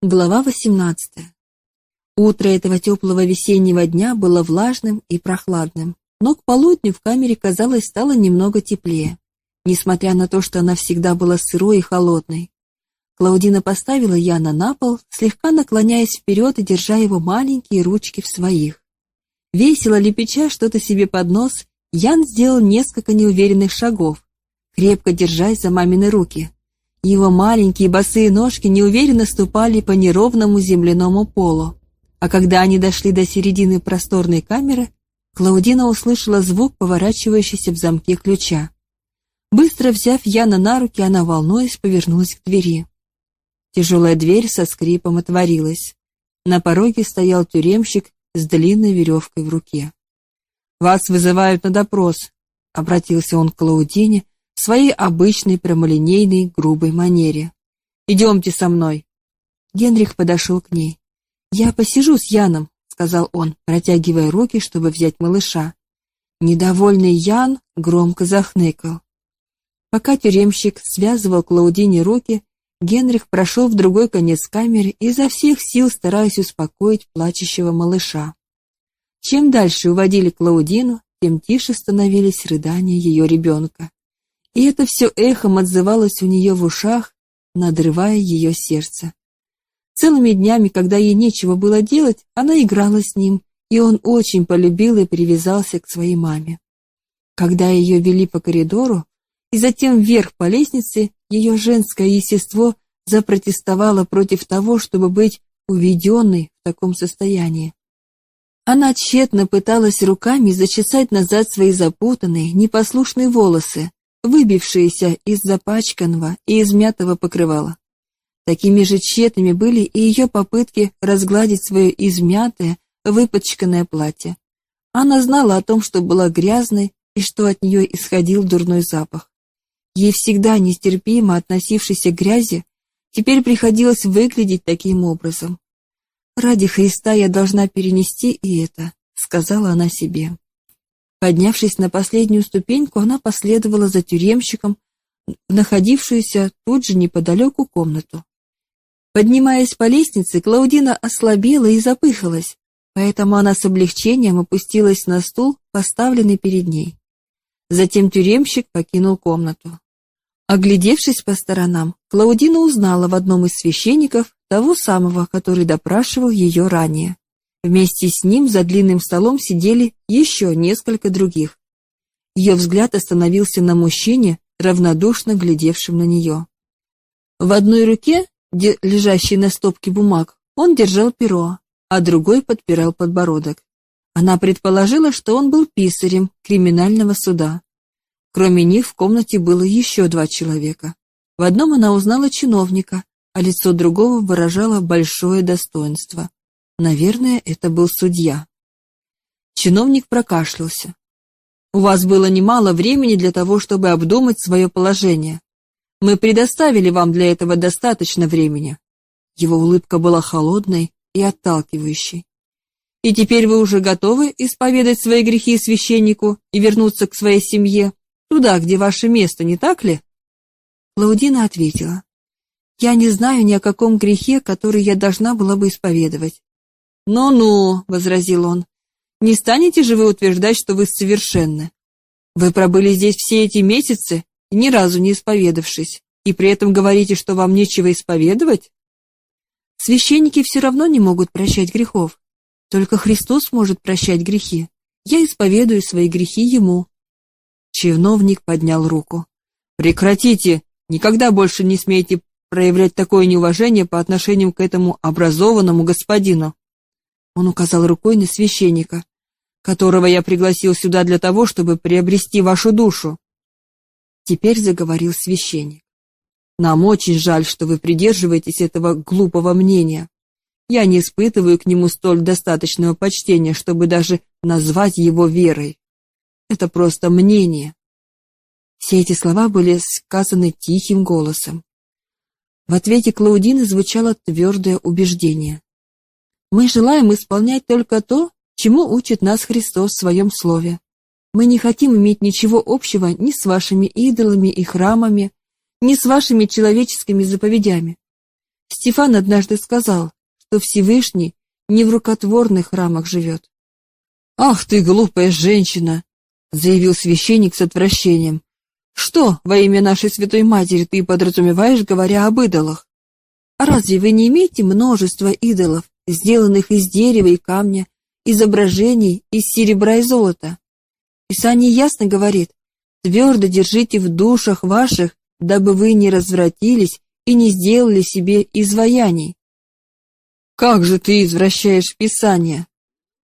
Глава 18. Утро этого теплого весеннего дня было влажным и прохладным, но к полудню в камере, казалось, стало немного теплее, несмотря на то, что она всегда была сырой и холодной. Клаудина поставила Яна на пол, слегка наклоняясь вперед и держа его маленькие ручки в своих. Весело лепеча что-то себе под нос, Ян сделал несколько неуверенных шагов, крепко держась за мамины руки. Его маленькие босые ножки неуверенно ступали по неровному земляному полу. А когда они дошли до середины просторной камеры, Клаудина услышала звук поворачивающейся в замке ключа. Быстро взяв Яна на руки, она, волнуясь, повернулась к двери. Тяжелая дверь со скрипом отворилась. На пороге стоял тюремщик с длинной веревкой в руке. «Вас вызывают на допрос», — обратился он к Клаудине, в своей обычной прямолинейной грубой манере. «Идемте со мной». Генрих подошел к ней. «Я посижу с Яном», — сказал он, протягивая руки, чтобы взять малыша. Недовольный Ян громко захныкал. Пока тюремщик связывал Клаудине руки, Генрих прошел в другой конец камеры и изо всех сил стараясь успокоить плачущего малыша. Чем дальше уводили Клаудину, тем тише становились рыдания ее ребенка и это все эхом отзывалось у нее в ушах, надрывая ее сердце. Целыми днями, когда ей нечего было делать, она играла с ним, и он очень полюбил и привязался к своей маме. Когда ее вели по коридору и затем вверх по лестнице, ее женское естество запротестовало против того, чтобы быть уведенной в таком состоянии. Она тщетно пыталась руками зачесать назад свои запутанные, непослушные волосы, выбившиеся из запачканного и измятого покрывала. Такими же тщетными были и ее попытки разгладить свое измятое, выпачканное платье. Она знала о том, что была грязной и что от нее исходил дурной запах. Ей всегда нестерпимо относившейся к грязи, теперь приходилось выглядеть таким образом. «Ради Христа я должна перенести и это», — сказала она себе. Поднявшись на последнюю ступеньку, она последовала за тюремщиком в находившуюся тут же неподалеку комнату. Поднимаясь по лестнице, Клаудина ослабела и запыхалась, поэтому она с облегчением опустилась на стул, поставленный перед ней. Затем тюремщик покинул комнату. Оглядевшись по сторонам, Клаудина узнала в одном из священников того самого, который допрашивал ее ранее. Вместе с ним за длинным столом сидели еще несколько других. Ее взгляд остановился на мужчине, равнодушно глядевшем на нее. В одной руке, лежащей на стопке бумаг, он держал перо, а другой подпирал подбородок. Она предположила, что он был писарем криминального суда. Кроме них в комнате было еще два человека. В одном она узнала чиновника, а лицо другого выражало большое достоинство. Наверное, это был судья. Чиновник прокашлялся. У вас было немало времени для того, чтобы обдумать свое положение. Мы предоставили вам для этого достаточно времени. Его улыбка была холодной и отталкивающей. И теперь вы уже готовы исповедать свои грехи священнику и вернуться к своей семье, туда, где ваше место, не так ли? Лаудина ответила: Я не знаю ни о каком грехе, который я должна была бы исповедовать. «Ну-ну», — возразил он, — «не станете же вы утверждать, что вы совершенны? Вы пробыли здесь все эти месяцы, ни разу не исповедавшись, и при этом говорите, что вам нечего исповедовать?» Священники все равно не могут прощать грехов. Только Христос может прощать грехи. Я исповедую свои грехи Ему. Чиновник поднял руку. «Прекратите! Никогда больше не смейте проявлять такое неуважение по отношению к этому образованному господину. Он указал рукой на священника, которого я пригласил сюда для того, чтобы приобрести вашу душу. Теперь заговорил священник. Нам очень жаль, что вы придерживаетесь этого глупого мнения. Я не испытываю к нему столь достаточного почтения, чтобы даже назвать его верой. Это просто мнение. Все эти слова были сказаны тихим голосом. В ответе Клаудины звучало твердое убеждение. Мы желаем исполнять только то, чему учит нас Христос в своем слове. Мы не хотим иметь ничего общего ни с вашими идолами и храмами, ни с вашими человеческими заповедями. Стефан однажды сказал, что Всевышний не в рукотворных храмах живет. «Ах ты, глупая женщина!» — заявил священник с отвращением. «Что во имя нашей Святой Матери ты подразумеваешь, говоря об идолах?» «А разве вы не имеете множество идолов, сделанных из дерева и камня, изображений из серебра и золота? Писание ясно говорит, твердо держите в душах ваших, дабы вы не развратились и не сделали себе изваяний. Как же ты извращаешь Писание?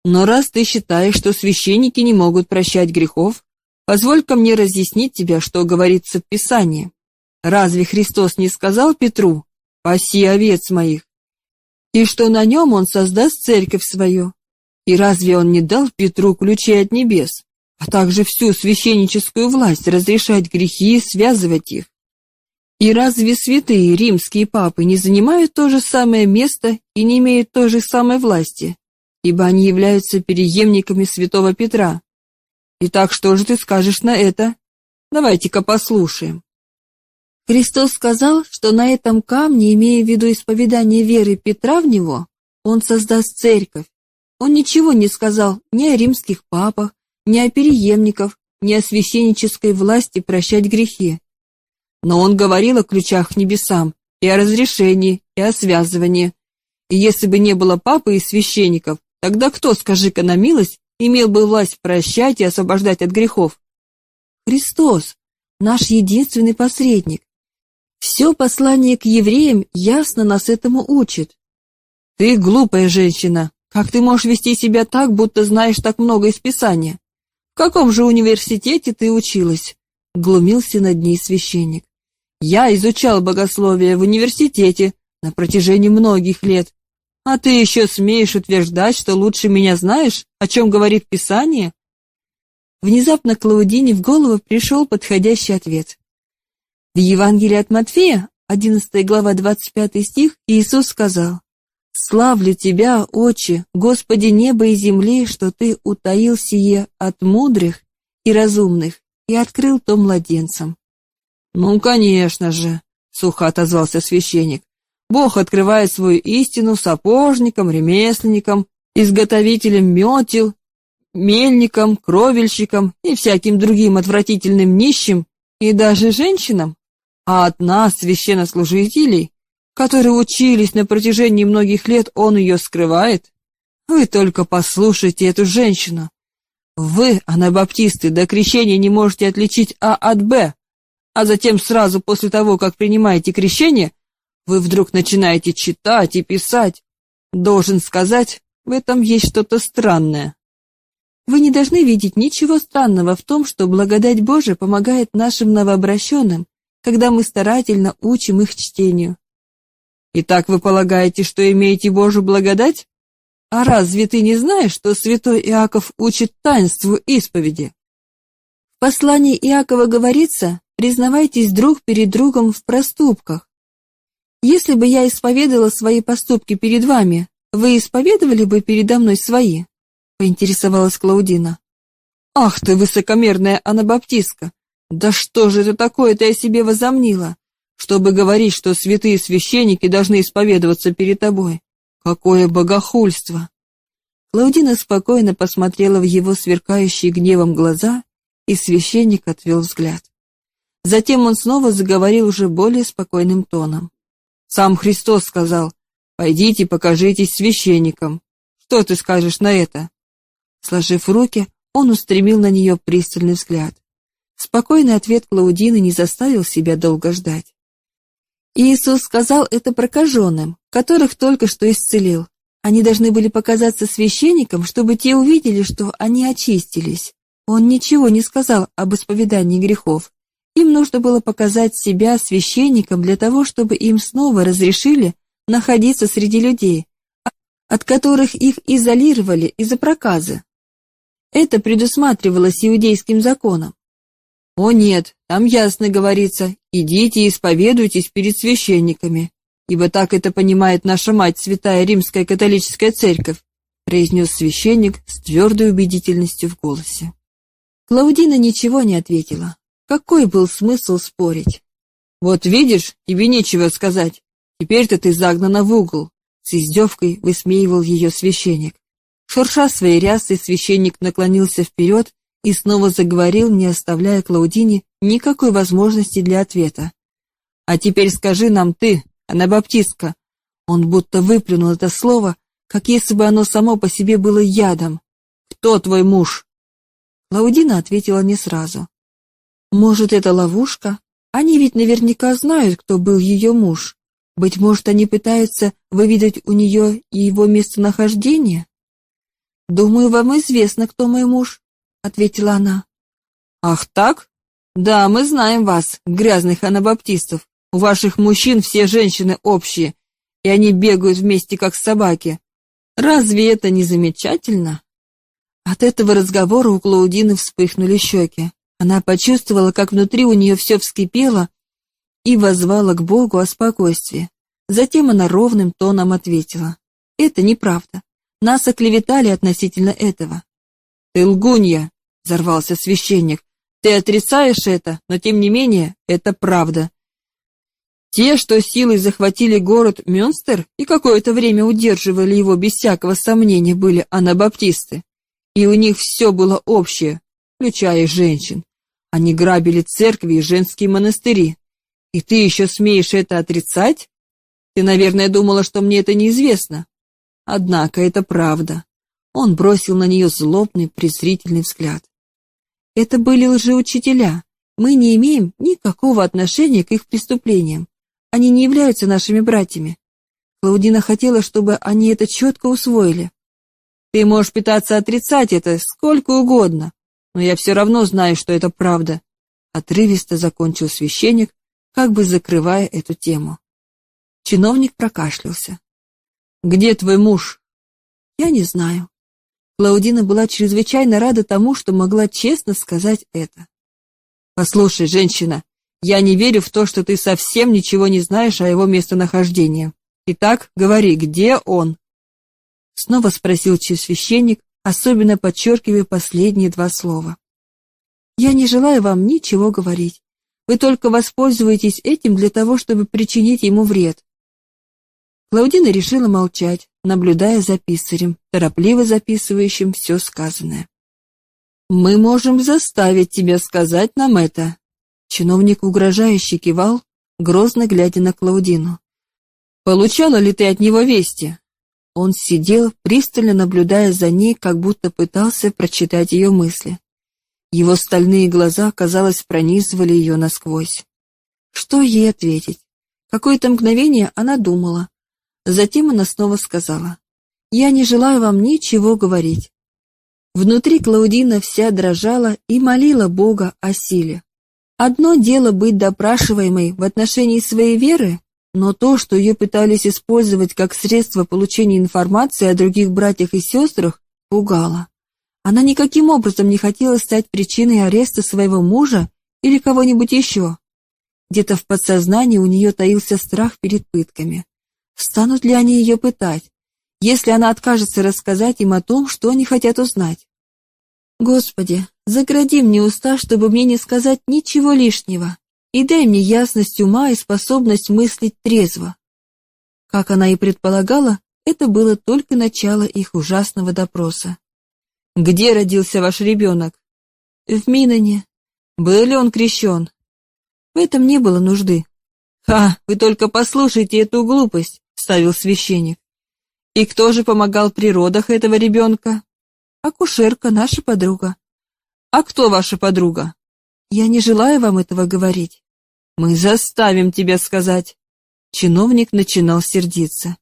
Но раз ты считаешь, что священники не могут прощать грехов, позволь-ка мне разъяснить тебе, что говорится в Писании. Разве Христос не сказал Петру, «Паси овец моих», и что на нем он создаст церковь свою? И разве он не дал Петру ключи от небес, а также всю священническую власть разрешать грехи и связывать их? И разве святые римские папы не занимают то же самое место и не имеют той же самой власти, ибо они являются переемниками святого Петра? Итак, что же ты скажешь на это? Давайте-ка послушаем. Христос сказал, что на этом камне, имея в виду исповедание веры Петра в него, он создаст церковь. Он ничего не сказал ни о римских папах, ни о переемниках, ни о священнической власти прощать грехи. Но он говорил о ключах к небесам, и о разрешении, и о связывании. И если бы не было папы и священников, тогда кто, скажи-ка на милость, имел бы власть прощать и освобождать от грехов? Христос, наш единственный посредник. Все послание к евреям ясно нас этому учит. Ты глупая женщина. Как ты можешь вести себя так, будто знаешь так много из Писания? В каком же университете ты училась? Глумился над ней священник. Я изучал богословие в университете на протяжении многих лет. А ты еще смеешь утверждать, что лучше меня знаешь, о чем говорит Писание? Внезапно Клаудине в голову пришел подходящий ответ. В Евангелии от Матфея, 11 глава, 25 стих, Иисус сказал, «Славлю Тебя, Отче, Господи неба и земли, что Ты утаил сие от мудрых и разумных и открыл то младенцам». «Ну, конечно же», — сухо отозвался священник. «Бог открывает свою истину сапожникам, ремесленникам, изготовителям метел, мельникам, кровельщикам и всяким другим отвратительным нищим и даже женщинам. А от нас, священнослужителей, которые учились на протяжении многих лет, он ее скрывает. Вы только послушайте эту женщину. Вы, анабаптисты, до крещения не можете отличить А от Б, а затем сразу после того, как принимаете крещение, вы вдруг начинаете читать и писать. Должен сказать, в этом есть что-то странное. Вы не должны видеть ничего странного в том, что благодать Божия помогает нашим новообращенным, когда мы старательно учим их чтению. Итак, вы полагаете, что имеете Божью благодать? А разве ты не знаешь, что святой Иаков учит таинству исповеди? В послании Иакова говорится, признавайтесь друг перед другом в проступках. Если бы я исповедовала свои поступки перед вами, вы исповедовали бы передо мной свои? Поинтересовалась Клаудина. Ах ты, высокомерная анабаптистка! Да что же это такое-то я себе возомнила? Чтобы говорить, что святые священники должны исповедоваться перед тобой. Какое богохульство! Клаудина спокойно посмотрела в его сверкающие гневом глаза, и священник отвел взгляд. Затем он снова заговорил уже более спокойным тоном. «Сам Христос сказал, пойдите покажитесь священникам. Что ты скажешь на это?» Сложив руки, он устремил на нее пристальный взгляд. Спокойный ответ Клаудины не заставил себя долго ждать. Иисус сказал это прокаженным, которых только что исцелил. Они должны были показаться священникам, чтобы те увидели, что они очистились. Он ничего не сказал об исповедании грехов. Им нужно было показать себя священникам для того, чтобы им снова разрешили находиться среди людей, от которых их изолировали из-за проказа. Это предусматривалось иудейским законом. О нет, там ясно говорится, идите и исповедуйтесь перед священниками, ибо так это понимает наша мать, святая римская католическая церковь, произнес священник с твердой убедительностью в голосе. Клаудина ничего не ответила. Какой был смысл спорить? Вот видишь, тебе нечего сказать. Теперь-то ты загнана в угол. С издевкой высмеивал ее священник. Шурша своей рясой, священник наклонился вперед и снова заговорил, не оставляя Клаудине никакой возможности для ответа. «А теперь скажи нам ты, анабаптистка». Он будто выплюнул это слово, как если бы оно само по себе было ядом. «Кто твой муж?» Клаудина ответила не сразу. «Может, это ловушка? Они ведь наверняка знают, кто был ее муж. Быть может, они пытаются выведать у нее его местонахождение?» «Думаю, вам известно, кто мой муж», — ответила она. «Ах так? Да, мы знаем вас, грязных анабаптистов. У ваших мужчин все женщины общие, и они бегают вместе, как собаки. Разве это не замечательно?» От этого разговора у Клаудины вспыхнули щеки. Она почувствовала, как внутри у нее все вскипело, и возвала к Богу о спокойствии. Затем она ровным тоном ответила. «Это неправда. Нас оклеветали относительно этого». «Ты лгунья!» — взорвался священник. «Ты отрицаешь это, но тем не менее это правда. Те, что силой захватили город Мюнстер и какое-то время удерживали его без всякого сомнения, были анабаптисты. И у них все было общее, включая женщин. Они грабили церкви и женские монастыри. И ты еще смеешь это отрицать? Ты, наверное, думала, что мне это неизвестно. Однако это правда. Он бросил на нее злобный, презрительный взгляд. Это были лжеучителя. Мы не имеем никакого отношения к их преступлениям. Они не являются нашими братьями. Клаудина хотела, чтобы они это четко усвоили. Ты можешь пытаться отрицать это сколько угодно, но я все равно знаю, что это правда. Отрывисто закончил священник, как бы закрывая эту тему. Чиновник прокашлялся. «Где твой муж?» «Я не знаю». Клаудина была чрезвычайно рада тому, что могла честно сказать это. «Послушай, женщина, я не верю в то, что ты совсем ничего не знаешь о его местонахождении. Итак, говори, где он?» Снова спросил священник, особенно подчеркивая последние два слова. «Я не желаю вам ничего говорить. Вы только воспользуетесь этим для того, чтобы причинить ему вред. Клаудина решила молчать, наблюдая за писарем, торопливо записывающим все сказанное. «Мы можем заставить тебя сказать нам это», — чиновник угрожающе кивал, грозно глядя на Клаудину. «Получала ли ты от него вести?» Он сидел, пристально наблюдая за ней, как будто пытался прочитать ее мысли. Его стальные глаза, казалось, пронизывали ее насквозь. Что ей ответить? Какое-то мгновение она думала, Затем она снова сказала, «Я не желаю вам ничего говорить». Внутри Клаудина вся дрожала и молила Бога о силе. Одно дело быть допрашиваемой в отношении своей веры, но то, что ее пытались использовать как средство получения информации о других братьях и сестрах, пугало. Она никаким образом не хотела стать причиной ареста своего мужа или кого-нибудь еще. Где-то в подсознании у нее таился страх перед пытками. Станут ли они ее пытать, если она откажется рассказать им о том, что они хотят узнать? Господи, загради мне уста, чтобы мне не сказать ничего лишнего, и дай мне ясность ума и способность мыслить трезво. Как она и предполагала, это было только начало их ужасного допроса. «Где родился ваш ребенок?» «В Миноне». «Был ли он крещен?» В этом не было нужды. «Ха, вы только послушайте эту глупость вставил священник. И кто же помогал при родах этого ребенка? Акушерка, наша подруга. А кто ваша подруга? Я не желаю вам этого говорить. Мы заставим тебя сказать. Чиновник начинал сердиться.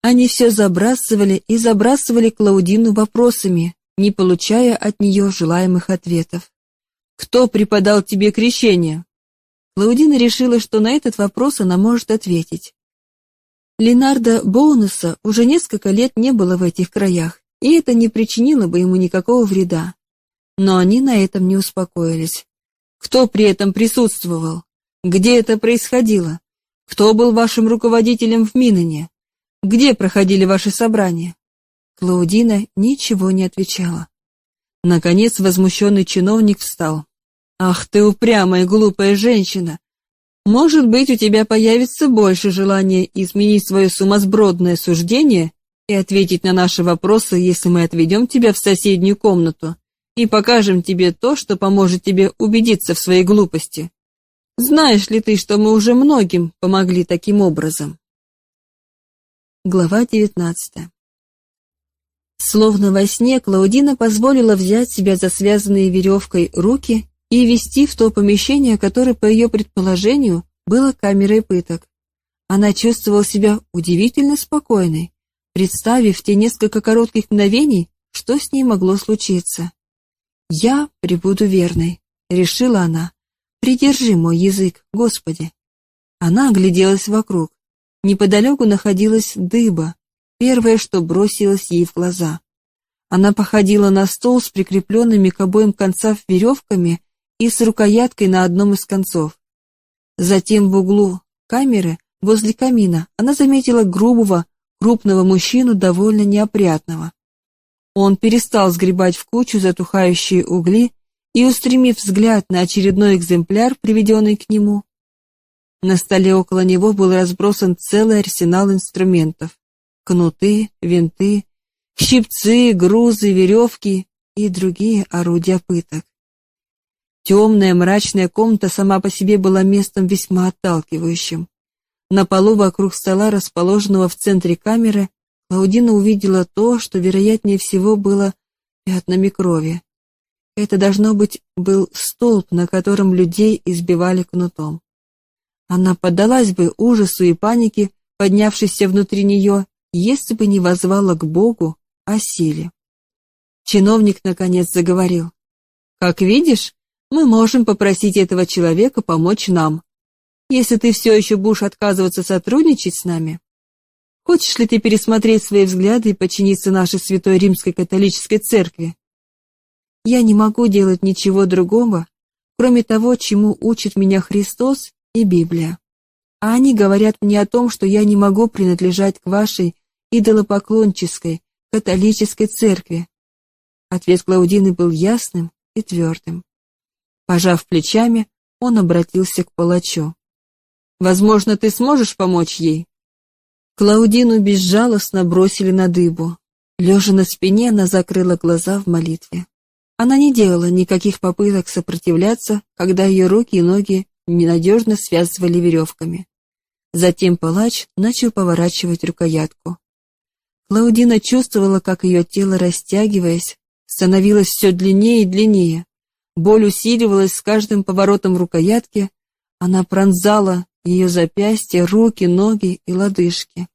Они все забрасывали и забрасывали Клаудину вопросами, не получая от нее желаемых ответов. «Кто преподал тебе крещение?» Клаудина решила, что на этот вопрос она может ответить. Ленарда Боунеса уже несколько лет не было в этих краях, и это не причинило бы ему никакого вреда. Но они на этом не успокоились. Кто при этом присутствовал? Где это происходило? Кто был вашим руководителем в Миноне? Где проходили ваши собрания? Клаудина ничего не отвечала. Наконец возмущенный чиновник встал. «Ах ты упрямая глупая женщина! Может быть, у тебя появится больше желания изменить свое сумасбродное суждение и ответить на наши вопросы, если мы отведем тебя в соседнюю комнату и покажем тебе то, что поможет тебе убедиться в своей глупости. Знаешь ли ты, что мы уже многим помогли таким образом? Глава девятнадцатая. Словно во сне Клаудина позволила взять себя за связанные веревкой руки и вести в то помещение, которое, по ее предположению, было камерой пыток. Она чувствовала себя удивительно спокойной, представив те несколько коротких мгновений, что с ней могло случиться. «Я прибуду верной», — решила она. «Придержи мой язык, Господи». Она огляделась вокруг. Неподалеку находилась дыба, первое, что бросилось ей в глаза. Она походила на стол с прикрепленными к обоим концам веревками и с рукояткой на одном из концов. Затем в углу камеры, возле камина, она заметила грубого, крупного мужчину, довольно неопрятного. Он перестал сгребать в кучу затухающие угли и, устремив взгляд на очередной экземпляр, приведенный к нему, на столе около него был разбросан целый арсенал инструментов. Кнуты, винты, щипцы, грузы, веревки и другие орудия пыток. Темная мрачная комната сама по себе была местом весьма отталкивающим. На полу вокруг стола, расположенного в центре камеры, Клаудина увидела то, что, вероятнее всего, было пятнами крови. Это, должно быть, был столб, на котором людей избивали кнутом. Она поддалась бы ужасу и панике, поднявшейся внутри нее, если бы не возвала к Богу о силе. Чиновник, наконец, заговорил. «Как видишь, мы можем попросить этого человека помочь нам. Если ты все еще будешь отказываться сотрудничать с нами, хочешь ли ты пересмотреть свои взгляды и подчиниться нашей Святой Римской Католической Церкви? Я не могу делать ничего другого, кроме того, чему учит меня Христос и Библия. А они говорят мне о том, что я не могу принадлежать к вашей идолопоклонческой католической церкви. Ответ Клаудины был ясным и твердым. Пожав плечами, он обратился к палачу. «Возможно, ты сможешь помочь ей?» Клаудину безжалостно бросили на дыбу. Лежа на спине, она закрыла глаза в молитве. Она не делала никаких попыток сопротивляться, когда ее руки и ноги ненадежно связывали веревками. Затем палач начал поворачивать рукоятку. Клаудина чувствовала, как ее тело, растягиваясь, становилось все длиннее и длиннее. Боль усиливалась с каждым поворотом рукоятки, она пронзала ее запястья, руки, ноги и лодыжки.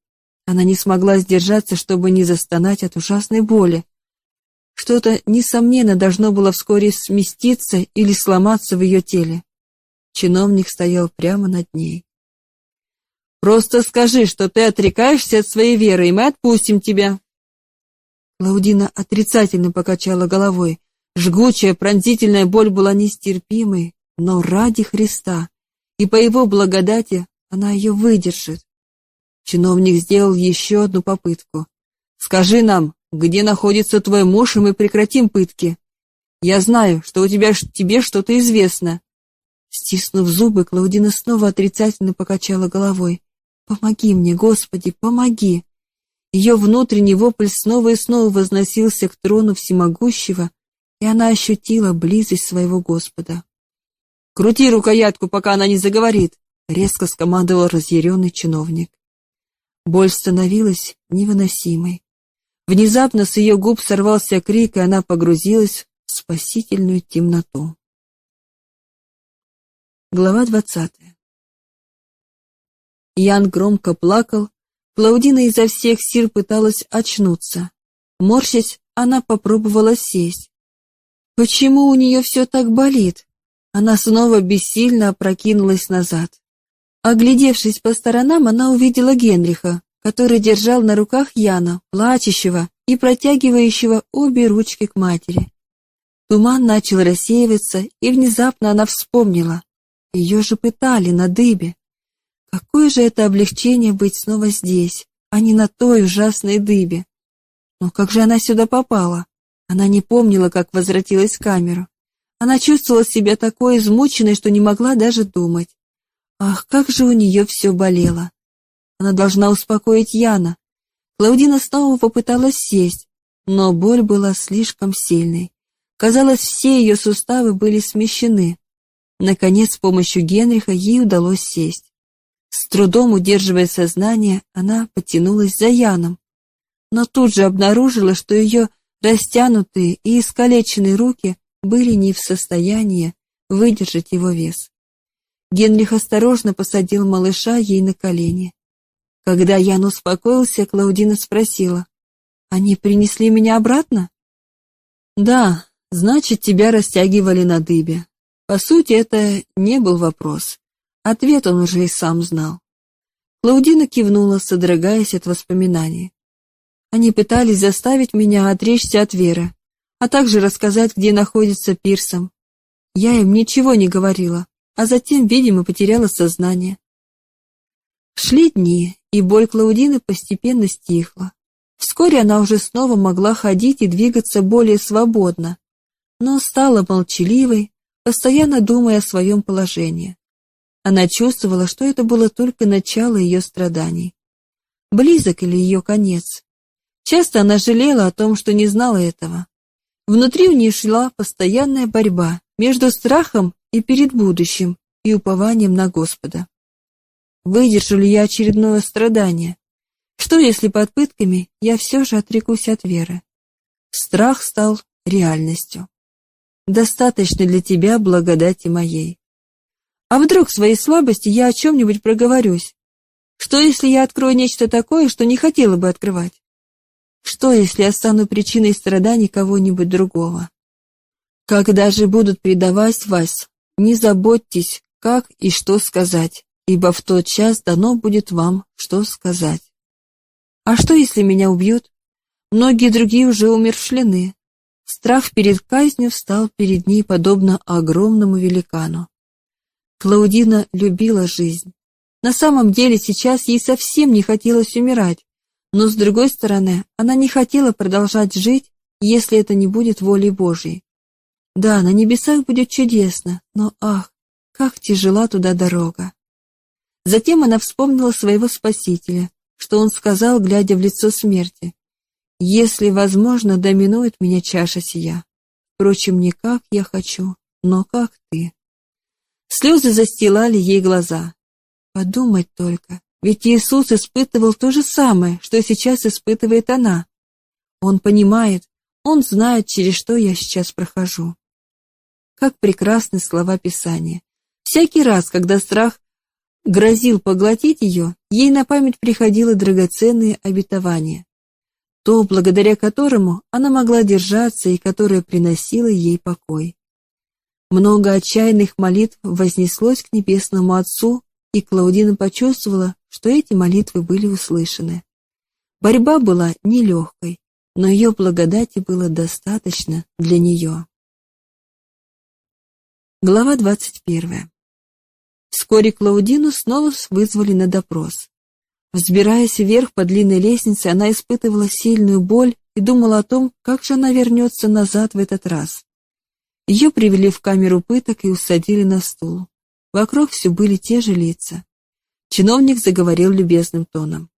Она не смогла сдержаться, чтобы не застонать от ужасной боли. Что-то, несомненно, должно было вскоре сместиться или сломаться в ее теле. Чиновник стоял прямо над ней. «Просто скажи, что ты отрекаешься от своей веры, и мы отпустим тебя». Клаудина отрицательно покачала головой. Жгучая, пронзительная боль была нестерпимой, но ради Христа, и по его благодати она ее выдержит. Чиновник сделал еще одну попытку. «Скажи нам, где находится твой муж, и мы прекратим пытки. Я знаю, что у тебя тебе что-то известно. Стиснув зубы, Клаудина снова отрицательно покачала головой. «Помоги мне, Господи, помоги!» Ее внутренний вопль снова и снова возносился к трону всемогущего, и она ощутила близость своего Господа. «Крути рукоятку, пока она не заговорит!» — резко скомандовал разъяренный чиновник. Боль становилась невыносимой. Внезапно с ее губ сорвался крик, и она погрузилась в спасительную темноту. Глава двадцатая. Ян громко плакал, Клаудина изо всех сил пыталась очнуться. Морщась, она попробовала сесть. Почему у нее все так болит? Она снова бессильно опрокинулась назад. Оглядевшись по сторонам, она увидела Генриха, который держал на руках Яна, плачущего и протягивающего обе ручки к матери. Туман начал рассеиваться, и внезапно она вспомнила. Ее же пытали на дыбе. Какое же это облегчение быть снова здесь, а не на той ужасной дыбе. Но как же она сюда попала? Она не помнила, как возвратилась в камеру. Она чувствовала себя такой измученной, что не могла даже думать. Ах, как же у нее все болело! Она должна успокоить Яна. Клаудина снова попыталась сесть, но боль была слишком сильной. Казалось, все ее суставы были смещены. Наконец, с помощью Генриха ей удалось сесть. С трудом удерживая сознание, она потянулась за Яном, но тут же обнаружила, что ее растянутые и искалеченные руки были не в состоянии выдержать его вес. Генрих осторожно посадил малыша ей на колени. Когда Ян успокоился, Клаудина спросила, «Они принесли меня обратно?» «Да, значит, тебя растягивали на дыбе. По сути, это не был вопрос. Ответ он уже и сам знал». Клаудина кивнула, содрогаясь от воспоминаний. Они пытались заставить меня отречься от веры, а также рассказать, где находится Пирсом. Я им ничего не говорила, а затем, видимо, потеряла сознание. Шли дни, и боль Клаудины постепенно стихла. Вскоре она уже снова могла ходить и двигаться более свободно, но стала молчаливой, постоянно думая о своем положении. Она чувствовала, что это было только начало ее страданий. Близок ли ее конец? Часто она жалела о том, что не знала этого. Внутри у нее шла постоянная борьба между страхом и перед будущим, и упованием на Господа. Выдержу ли я очередное страдание? Что, если под пытками я все же отрекусь от веры? Страх стал реальностью. Достаточно для тебя благодати моей. А вдруг своей слабости я о чем-нибудь проговорюсь? Что, если я открою нечто такое, что не хотела бы открывать? Что, если я стану причиной страданий кого-нибудь другого? Когда же будут предавать вас, не заботьтесь, как и что сказать, ибо в тот час дано будет вам, что сказать. А что, если меня убьют? Многие другие уже умершлены. Страх перед казнью встал перед ней подобно огромному великану. Клаудина любила жизнь. На самом деле сейчас ей совсем не хотелось умирать, но с другой стороны, она не хотела продолжать жить, если это не будет волей Божьей. Да, на небесах будет чудесно, но ах, как тяжела туда дорога. Затем она вспомнила своего Спасителя, что он сказал, глядя в лицо смерти. «Если возможно, доминует меня чаша сия. Впрочем, не как я хочу, но как ты». Слезы застилали ей глаза. Подумать только, ведь Иисус испытывал то же самое, что сейчас испытывает она. Он понимает, он знает, через что я сейчас прохожу. Как прекрасны слова Писания. Всякий раз, когда страх грозил поглотить ее, ей на память приходило драгоценные обетования. То, благодаря которому она могла держаться и которое приносило ей покой. Много отчаянных молитв вознеслось к Небесному Отцу, и Клаудина почувствовала, что эти молитвы были услышаны. Борьба была нелегкой, но ее благодати было достаточно для нее. Глава 21. Вскоре Клаудину снова вызвали на допрос. Взбираясь вверх по длинной лестнице, она испытывала сильную боль и думала о том, как же она вернется назад в этот раз. Ее привели в камеру пыток и усадили на стул. Вокруг все были те же лица. Чиновник заговорил любезным тоном.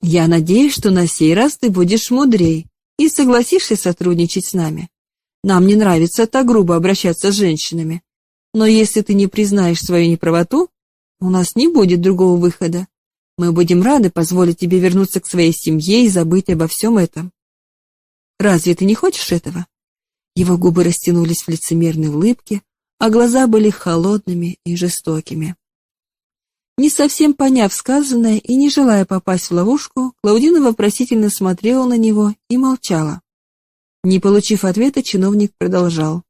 «Я надеюсь, что на сей раз ты будешь мудрей и согласишься сотрудничать с нами. Нам не нравится так грубо обращаться с женщинами. Но если ты не признаешь свою неправоту, у нас не будет другого выхода. Мы будем рады позволить тебе вернуться к своей семье и забыть обо всем этом. Разве ты не хочешь этого?» Его губы растянулись в лицемерной улыбке, а глаза были холодными и жестокими. Не совсем поняв сказанное и не желая попасть в ловушку, Клаудина вопросительно смотрела на него и молчала. Не получив ответа, чиновник продолжал.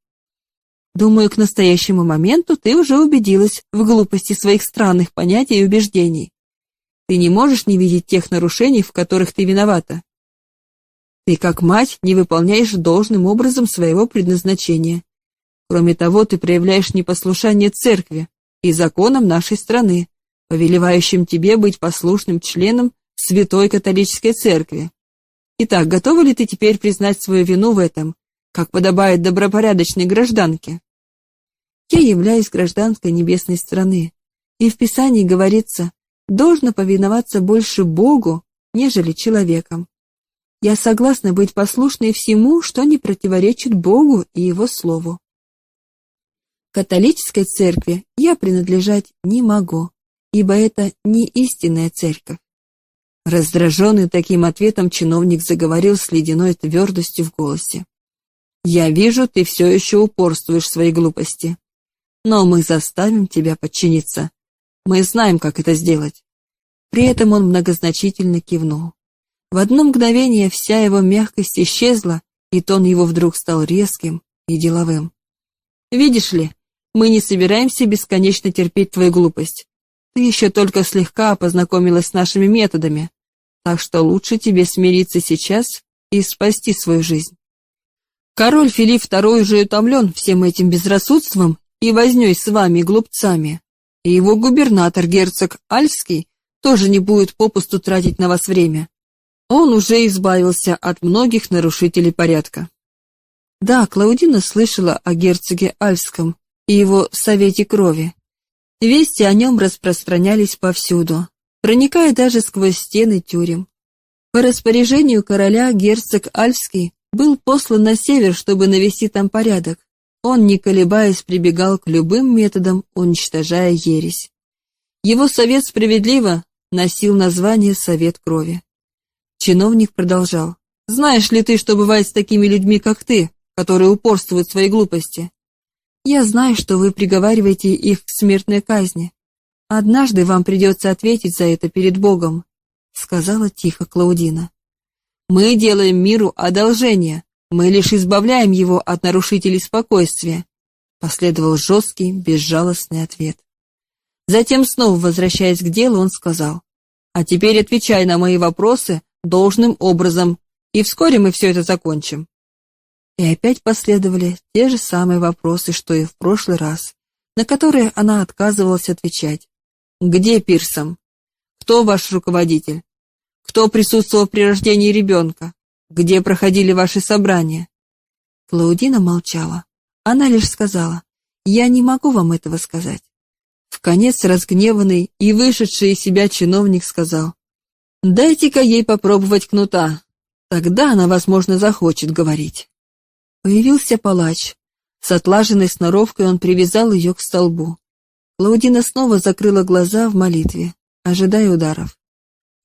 «Думаю, к настоящему моменту ты уже убедилась в глупости своих странных понятий и убеждений. Ты не можешь не видеть тех нарушений, в которых ты виновата. Ты, как мать, не выполняешь должным образом своего предназначения. Кроме того, ты проявляешь непослушание церкви и законам нашей страны, повелевающим тебе быть послушным членом Святой Католической Церкви. Итак, готова ли ты теперь признать свою вину в этом, как подобает добропорядочной гражданке? Я являюсь гражданкой небесной страны, И в Писании говорится, должно повиноваться больше Богу, нежели человеком. Я согласна быть послушной всему, что не противоречит Богу и Его Слову. Католической церкви я принадлежать не могу, ибо это не истинная церковь. Раздраженный таким ответом чиновник заговорил с ледяной твердостью в голосе. «Я вижу, ты все еще упорствуешь в своей глупости. Но мы заставим тебя подчиниться. Мы знаем, как это сделать». При этом он многозначительно кивнул. В одно мгновение вся его мягкость исчезла, и тон его вдруг стал резким и деловым. «Видишь ли, мы не собираемся бесконечно терпеть твою глупость. Ты еще только слегка познакомилась с нашими методами, так что лучше тебе смириться сейчас и спасти свою жизнь. Король Филипп II уже утомлен всем этим безрассудством и вознёй с вами, глупцами, и его губернатор, герцог Альский, тоже не будет попусту тратить на вас время. Он уже избавился от многих нарушителей порядка. Да, Клаудина слышала о герцоге Альском и его совете крови, Вести о нем распространялись повсюду, проникая даже сквозь стены тюрем. По распоряжению короля герцог Альский был послан на север, чтобы навести там порядок. Он, не колебаясь, прибегал к любым методам, уничтожая ересь. Его совет справедливо носил название «Совет крови». Чиновник продолжал. «Знаешь ли ты, что бывает с такими людьми, как ты, которые упорствуют в своей глупости? Я знаю, что вы приговариваете их к смертной казни. Однажды вам придется ответить за это перед Богом, сказала тихо Клаудина. Мы делаем миру одолжение, мы лишь избавляем его от нарушителей спокойствия, последовал жесткий, безжалостный ответ. Затем, снова возвращаясь к делу, он сказал, «А теперь отвечай на мои вопросы должным образом, и вскоре мы все это закончим». И опять последовали те же самые вопросы, что и в прошлый раз, на которые она отказывалась отвечать. «Где Пирсом? Кто ваш руководитель? Кто присутствовал при рождении ребенка? Где проходили ваши собрания?» Клаудина молчала. Она лишь сказала, «Я не могу вам этого сказать». В конец разгневанный и вышедший из себя чиновник сказал, «Дайте-ка ей попробовать кнута, тогда она, возможно, захочет говорить». Появился палач. С отлаженной сноровкой он привязал ее к столбу. Клаудина снова закрыла глаза в молитве, ожидая ударов.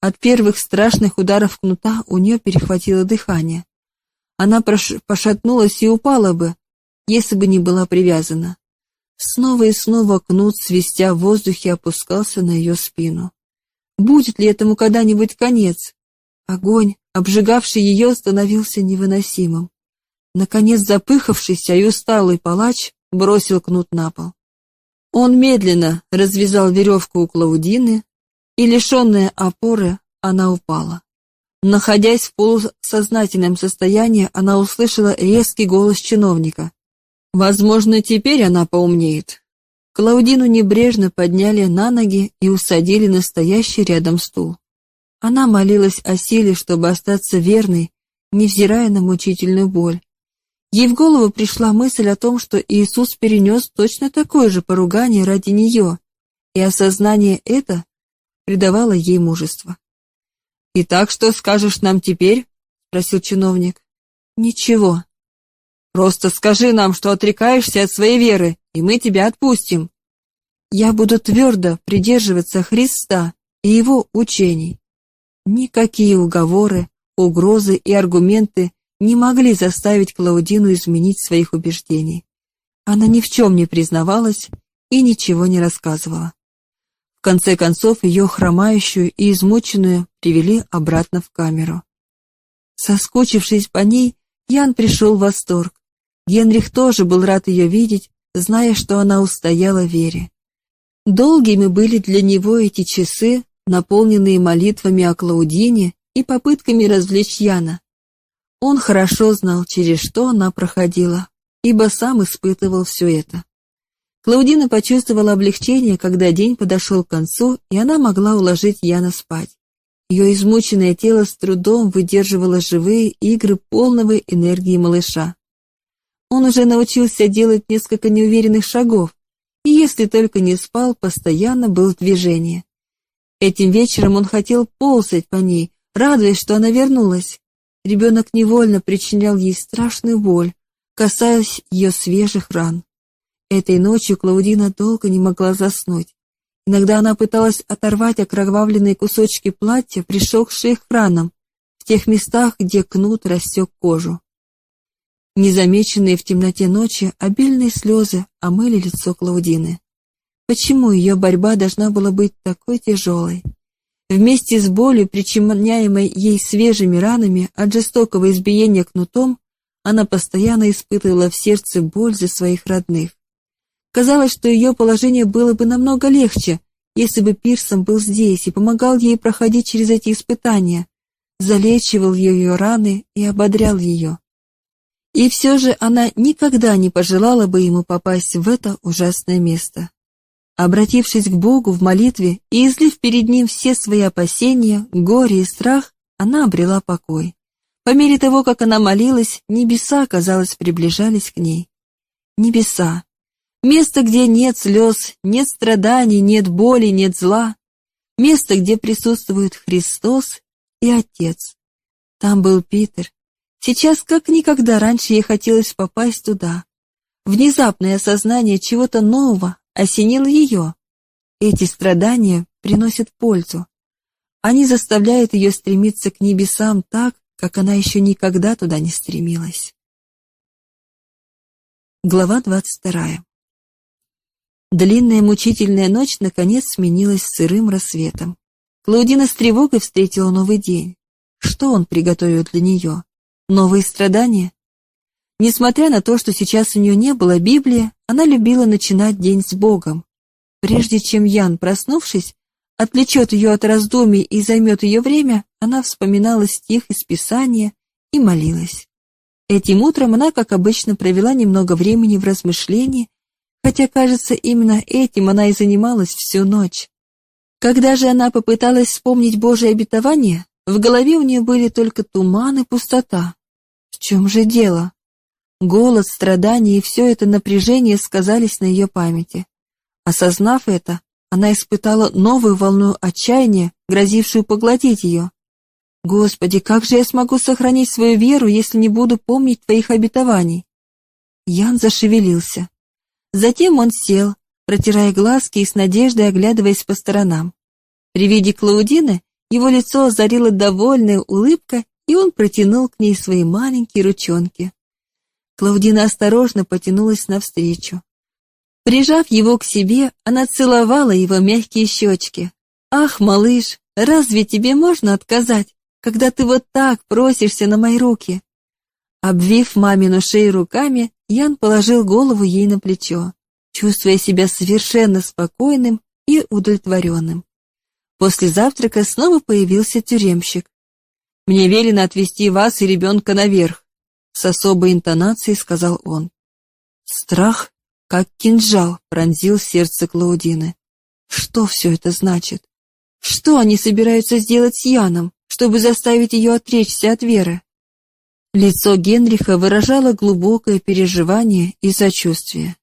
От первых страшных ударов кнута у нее перехватило дыхание. Она пошатнулась и упала бы, если бы не была привязана. Снова и снова кнут, свистя в воздухе, опускался на ее спину. Будет ли этому когда-нибудь конец? Огонь, обжигавший ее, становился невыносимым. Наконец запыхавшийся и усталый палач бросил кнут на пол. Он медленно развязал веревку у Клаудины, и, лишенная опоры, она упала. Находясь в полусознательном состоянии, она услышала резкий голос чиновника. Возможно, теперь она поумнеет. Клаудину небрежно подняли на ноги и усадили на стоящий рядом стул. Она молилась о силе, чтобы остаться верной, невзирая на мучительную боль. Ей в голову пришла мысль о том, что Иисус перенес точно такое же поругание ради нее, и осознание это придавало ей мужество. «Итак, что скажешь нам теперь?» — спросил чиновник. «Ничего. Просто скажи нам, что отрекаешься от своей веры, и мы тебя отпустим. Я буду твердо придерживаться Христа и Его учений. Никакие уговоры, угрозы и аргументы не могли заставить Клаудину изменить своих убеждений. Она ни в чем не признавалась и ничего не рассказывала. В конце концов, ее хромающую и измученную привели обратно в камеру. Соскучившись по ней, Ян пришел в восторг. Генрих тоже был рад ее видеть, зная, что она устояла в вере. Долгими были для него эти часы, наполненные молитвами о Клаудине и попытками развлечь Яна. Он хорошо знал, через что она проходила, ибо сам испытывал все это. Клаудина почувствовала облегчение, когда день подошел к концу, и она могла уложить Яна спать. Ее измученное тело с трудом выдерживало живые игры полного энергии малыша. Он уже научился делать несколько неуверенных шагов, и если только не спал, постоянно был в движении. Этим вечером он хотел ползать по ней, радуясь, что она вернулась. Ребенок невольно причинял ей страшную боль, касаясь ее свежих ран. Этой ночью Клаудина долго не могла заснуть. Иногда она пыталась оторвать окровавленные кусочки платья, пришелкшие к ранам, в тех местах, где кнут рассек кожу. Незамеченные в темноте ночи обильные слезы омыли лицо Клаудины. Почему ее борьба должна была быть такой тяжелой? Вместе с болью, причиняемой ей свежими ранами от жестокого избиения кнутом, она постоянно испытывала в сердце боль за своих родных. Казалось, что ее положение было бы намного легче, если бы Пирсон был здесь и помогал ей проходить через эти испытания, залечивал ее раны и ободрял ее. И все же она никогда не пожелала бы ему попасть в это ужасное место. Обратившись к Богу в молитве и излив перед Ним все свои опасения, горе и страх, она обрела покой. По мере того, как она молилась, небеса, казалось, приближались к ней. Небеса. Место, где нет слез, нет страданий, нет боли, нет зла. Место, где присутствуют Христос и Отец. Там был Питер. Сейчас, как никогда раньше, ей хотелось попасть туда. Внезапное осознание чего-то нового, осенил ее. Эти страдания приносят пользу. Они заставляют ее стремиться к небесам так, как она еще никогда туда не стремилась. Глава двадцать вторая. Длинная мучительная ночь наконец сменилась сырым рассветом. Клаудина с тревогой встретила новый день. Что он приготовил для нее? Новые страдания? Несмотря на то, что сейчас у нее не было Библии, она любила начинать день с Богом. Прежде чем Ян, проснувшись, отвлечет ее от раздумий и займет ее время, она вспоминала стих из Писания и молилась. Этим утром она, как обычно, провела немного времени в размышлении, хотя, кажется, именно этим она и занималась всю ночь. Когда же она попыталась вспомнить Божие обетование, в голове у нее были только туман и пустота. В чем же дело? Голод, страдания и все это напряжение сказались на ее памяти. Осознав это, она испытала новую волну отчаяния, грозившую поглотить ее. «Господи, как же я смогу сохранить свою веру, если не буду помнить Твоих обетований?» Ян зашевелился. Затем он сел, протирая глазки и с надеждой оглядываясь по сторонам. При виде Клаудины его лицо озарила довольная улыбка, и он протянул к ней свои маленькие ручонки. Клаудина осторожно потянулась навстречу. Прижав его к себе, она целовала его мягкие щечки. «Ах, малыш, разве тебе можно отказать, когда ты вот так просишься на мои руки?» Обвив мамину шею руками, Ян положил голову ей на плечо, чувствуя себя совершенно спокойным и удовлетворенным. После завтрака снова появился тюремщик. «Мне велено отвезти вас и ребенка наверх с особой интонацией сказал он. Страх, как кинжал, пронзил сердце Клаудины. Что все это значит? Что они собираются сделать с Яном, чтобы заставить ее отречься от веры? Лицо Генриха выражало глубокое переживание и сочувствие.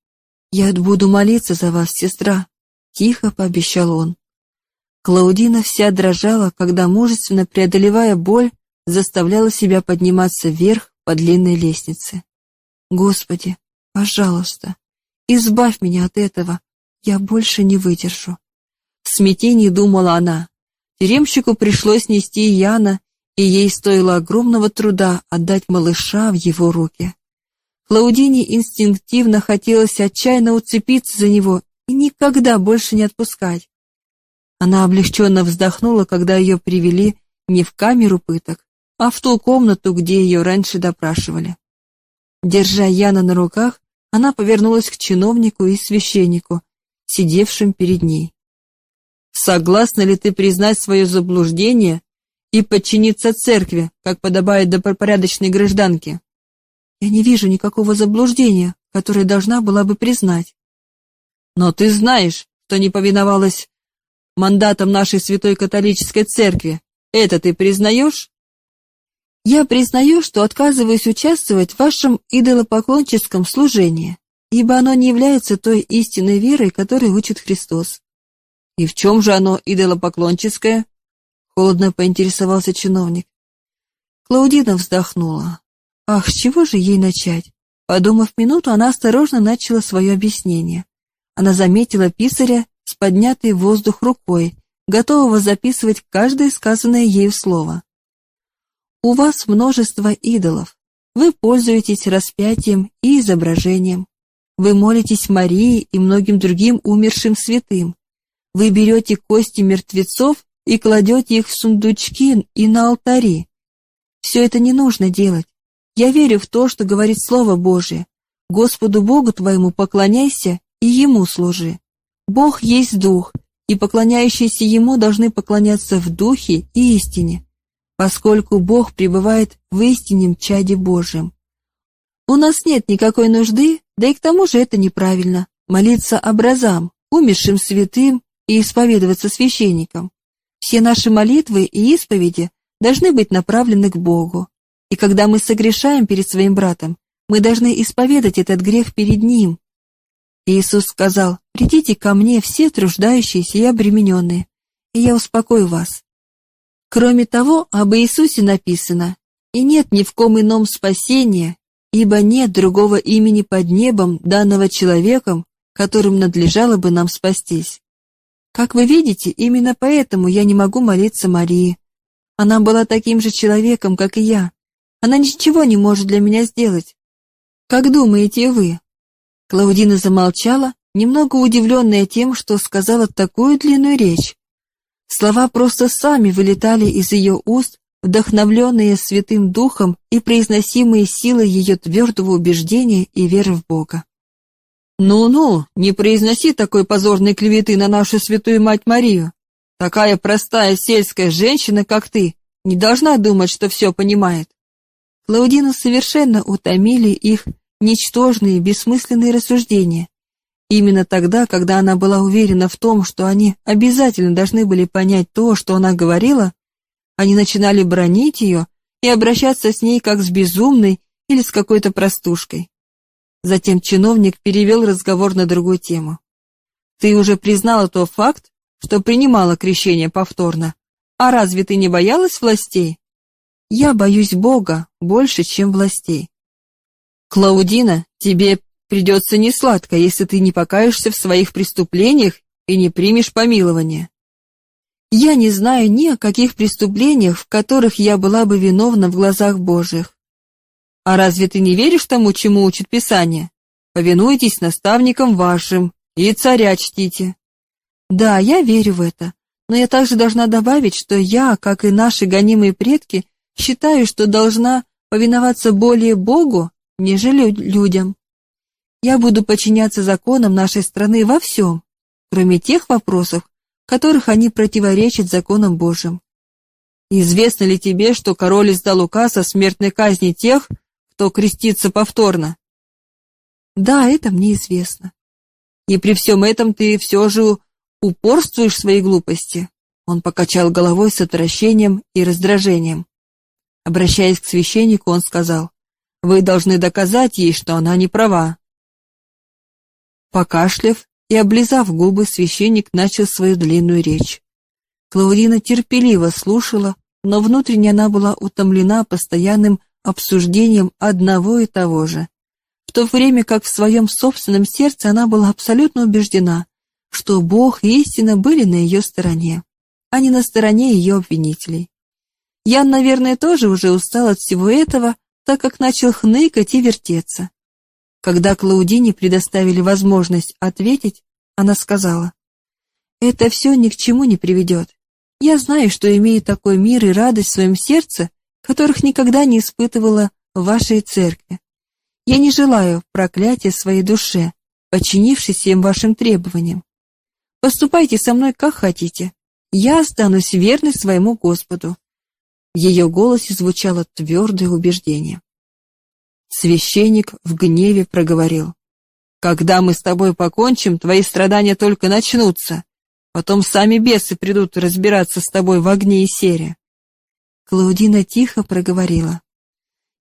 «Я буду молиться за вас, сестра», — тихо пообещал он. Клаудина вся дрожала, когда, мужественно преодолевая боль, заставляла себя подниматься вверх по длинной лестнице. Господи, пожалуйста, избавь меня от этого, я больше не выдержу. В смятении думала она. Тюремщику пришлось нести Яна, и ей стоило огромного труда отдать малыша в его руки. Клаудине инстинктивно хотелось отчаянно уцепиться за него и никогда больше не отпускать. Она облегченно вздохнула, когда ее привели не в камеру пыток, а в ту комнату, где ее раньше допрашивали. Держа Яна на руках, она повернулась к чиновнику и священнику, сидевшим перед ней. «Согласна ли ты признать свое заблуждение и подчиниться церкви, как подобает добропорядочной гражданке?» «Я не вижу никакого заблуждения, которое должна была бы признать». «Но ты знаешь, что не повиновалась мандатам нашей святой католической церкви. Это ты признаешь?» Я признаю, что отказываюсь участвовать в вашем идолопоклонческом служении. ибо оно не является той истинной верой, которой учит Христос. И в чем же оно идолопоклонческое? Холодно поинтересовался чиновник. Клаудина вздохнула. Ах, с чего же ей начать? Подумав минуту, она осторожно начала свое объяснение. Она заметила писаря с поднятой в воздух рукой, готового записывать каждое сказанное ею слово. У вас множество идолов. Вы пользуетесь распятием и изображением. Вы молитесь Марии и многим другим умершим святым. Вы берете кости мертвецов и кладете их в сундучки и на алтари. Все это не нужно делать. Я верю в то, что говорит Слово Божие. Господу Богу твоему поклоняйся и Ему служи. Бог есть Дух, и поклоняющиеся Ему должны поклоняться в Духе и истине, поскольку Бог пребывает в истинном чаде Божьем. У нас нет никакой нужды, да и к тому же это неправильно, молиться образам, умершим святым и исповедоваться священникам. Все наши молитвы и исповеди должны быть направлены к Богу. И когда мы согрешаем перед своим братом, мы должны исповедать этот грех перед Ним. Иисус сказал, «Придите ко мне все труждающиеся и обремененные, и я успокою вас». Кроме того, об Иисусе написано, «И нет ни в ком ином спасения, ибо нет другого имени под небом, данного человеком, которым надлежало бы нам спастись». Как вы видите, именно поэтому я не могу молиться Марии. Она была таким же человеком, как и я, она ничего не может для меня сделать. Как думаете вы?» Клаудина замолчала, немного удивленная тем, что сказала такую длинную речь. Слова просто сами вылетали из ее уст, вдохновленные Святым Духом и произносимые силой ее твердого убеждения и веры в Бога. «Ну-ну, не произноси такой позорной клеветы на нашу святую мать Марию. Такая простая сельская женщина, как ты, не должна думать, что все понимает. Клаудину совершенно утомили их ничтожные, бессмысленные рассуждения. Именно тогда, когда она была уверена в том, что они обязательно должны были понять то, что она говорила, они начинали бронить ее и обращаться с ней как с безумной или с какой-то простушкой. Затем чиновник перевел разговор на другую тему. «Ты уже признала тот факт, что принимала крещение повторно. А разве ты не боялась властей?» Я боюсь Бога больше, чем властей. Клаудина, тебе придется несладко, если ты не покаешься в своих преступлениях и не примешь помилование. Я не знаю ни о каких преступлениях, в которых я была бы виновна в глазах Божьих. А разве ты не веришь тому, чему учит Писание? Повинуйтесь наставникам вашим и царя чтите. Да, я верю в это, но я также должна добавить, что я, как и наши гонимые предки, Считаю, что должна повиноваться более Богу, нежели людям. Я буду подчиняться законам нашей страны во всем, кроме тех вопросов, которых они противоречат законам Божьим. Известно ли тебе, что король издал указ о смертной казни тех, кто крестится повторно? Да, это мне известно. И при всем этом ты все же упорствуешь в своей глупости. Он покачал головой с отвращением и раздражением. Обращаясь к священнику, он сказал, «Вы должны доказать ей, что она не права». Покашляв и облизав губы, священник начал свою длинную речь. Клаудина терпеливо слушала, но внутренне она была утомлена постоянным обсуждением одного и того же, в то время как в своем собственном сердце она была абсолютно убеждена, что Бог и истина были на ее стороне, а не на стороне ее обвинителей. Ян, наверное, тоже уже устал от всего этого, так как начал хныкать и вертеться. Когда Клаудине предоставили возможность ответить, она сказала, «Это все ни к чему не приведет. Я знаю, что имею такой мир и радость в своем сердце, которых никогда не испытывала в вашей церкви. Я не желаю проклятия своей душе, подчинившись всем вашим требованиям. Поступайте со мной как хотите. Я останусь верной своему Господу. В ее голосе звучало твердое убеждение. Священник в гневе проговорил. «Когда мы с тобой покончим, твои страдания только начнутся. Потом сами бесы придут разбираться с тобой в огне и сере». Клаудина тихо проговорила.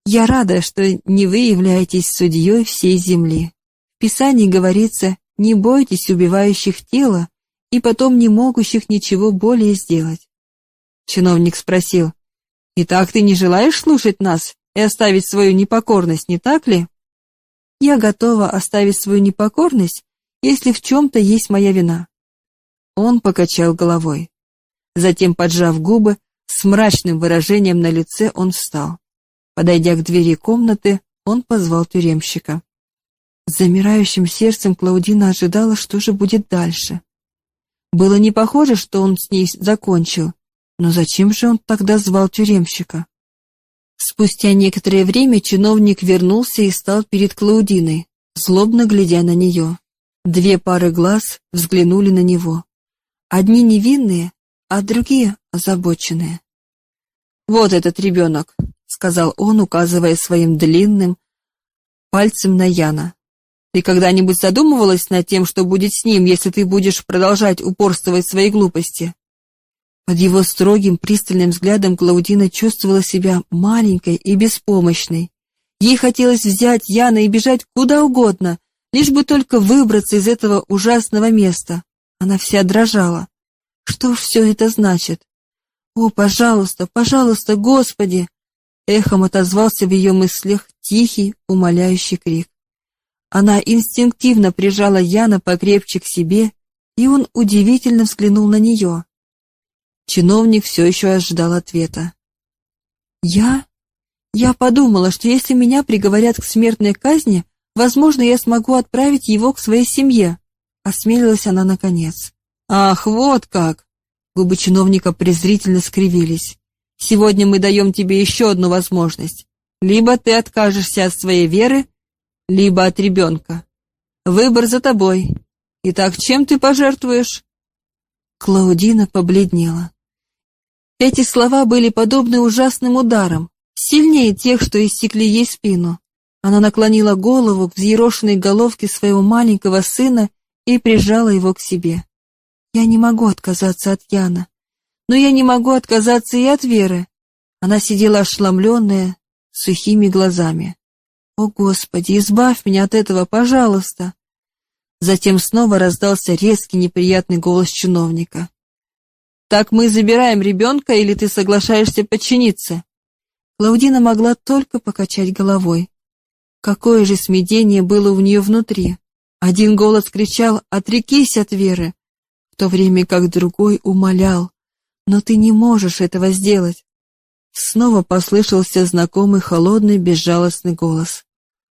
«Я рада, что не вы являетесь судьей всей земли. Писании говорится «не бойтесь убивающих тело и потом не могущих ничего более сделать». Чиновник спросил, «Итак ты не желаешь слушать нас и оставить свою непокорность, не так ли?» «Я готова оставить свою непокорность, если в чем-то есть моя вина». Он покачал головой. Затем, поджав губы, с мрачным выражением на лице он встал. Подойдя к двери комнаты, он позвал тюремщика. С замирающим сердцем Клаудина ожидала, что же будет дальше. Было не похоже, что он с ней закончил, но зачем же он тогда звал тюремщика? Спустя некоторое время чиновник вернулся и стал перед Клаудиной, злобно глядя на нее. Две пары глаз взглянули на него. Одни невинные, а другие озабоченные. «Вот этот ребенок», — сказал он, указывая своим длинным пальцем на Яна. «Ты когда-нибудь задумывалась над тем, что будет с ним, если ты будешь продолжать упорствовать своей глупости?» Под его строгим, пристальным взглядом Клаудина чувствовала себя маленькой и беспомощной. Ей хотелось взять Яна и бежать куда угодно, лишь бы только выбраться из этого ужасного места. Она вся дрожала. Что все это значит? «О, пожалуйста, пожалуйста, Господи!» Эхом отозвался в ее мыслях тихий, умоляющий крик. Она инстинктивно прижала Яна покрепче к себе, и он удивительно взглянул на нее. Чиновник все еще ожидал ответа. «Я? Я подумала, что если меня приговорят к смертной казни, возможно, я смогу отправить его к своей семье», — осмелилась она наконец. «Ах, вот как!» Губы чиновника презрительно скривились. «Сегодня мы даем тебе еще одну возможность. Либо ты откажешься от своей веры, либо от ребенка. Выбор за тобой. Итак, чем ты пожертвуешь?» Клаудина побледнела. Эти слова были подобны ужасным ударам, сильнее тех, что истекли ей спину. Она наклонила голову к взъерошенной головке своего маленького сына и прижала его к себе. Я не могу отказаться от Яна, но я не могу отказаться и от Веры. Она сидела ошеломленная, сухими глазами. «О, Господи, избавь меня от этого, пожалуйста!» Затем снова раздался резкий неприятный голос чиновника. «Так мы забираем ребенка, или ты соглашаешься подчиниться?» Клаудина могла только покачать головой. Какое же смятение было у нее внутри. Один голос кричал «Отрекись от веры!» в то время как другой умолял, «Но ты не можешь этого сделать!» Снова послышался знакомый холодный безжалостный голос.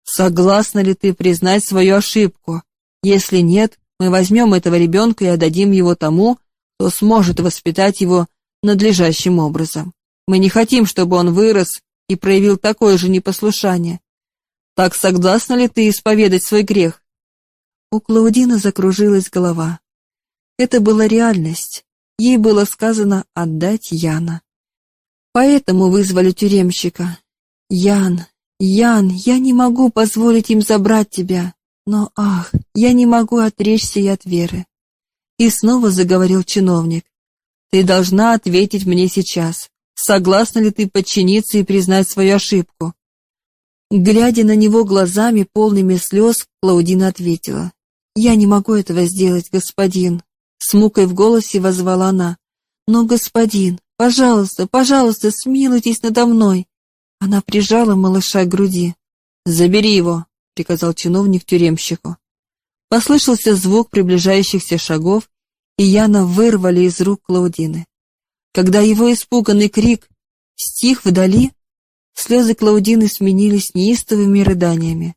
«Согласна ли ты признать свою ошибку? Если нет, мы возьмем этого ребенка и отдадим его тому, кто сможет воспитать его надлежащим образом. Мы не хотим, чтобы он вырос и проявил такое же непослушание. Так согласна ли ты исповедать свой грех?» У Клаудины закружилась голова. Это была реальность. Ей было сказано отдать Яна. Поэтому вызвали тюремщика. «Ян, Ян, я не могу позволить им забрать тебя, но, ах, я не могу отречься и от веры». И снова заговорил чиновник. «Ты должна ответить мне сейчас. Согласна ли ты подчиниться и признать свою ошибку?» Глядя на него глазами, полными слез, Клаудина ответила. «Я не могу этого сделать, господин. С мукой в голосе возвала она. «Но, господин, пожалуйста, пожалуйста, смилуйтесь надо мной!» Она прижала малыша к груди. «Забери его!» — приказал чиновник тюремщику. Послышался звук приближающихся шагов, и Яна вырвали из рук Клаудины. Когда его испуганный крик стих вдали, слезы Клаудины сменились неистовыми рыданиями.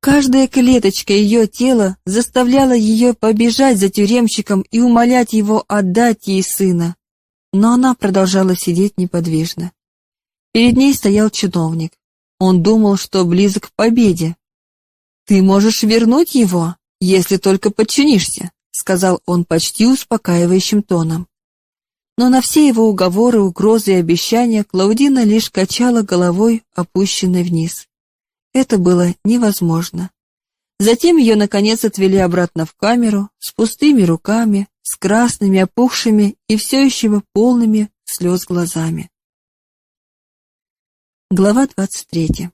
Каждая клеточка ее тела заставляла ее побежать за тюремщиком и умолять его отдать ей сына. Но она продолжала сидеть неподвижно. Перед ней стоял чиновник. Он думал, что близок к победе. «Ты можешь вернуть его, если только подчинишься», сказал он почти успокаивающим тоном. Но на все его уговоры, угрозы и обещания Клаудина лишь качала головой, опущенной вниз. Это было невозможно. Затем ее, наконец, отвели обратно в камеру с пустыми руками, с красными, опухшими и все еще полными слез глазами. Глава 23.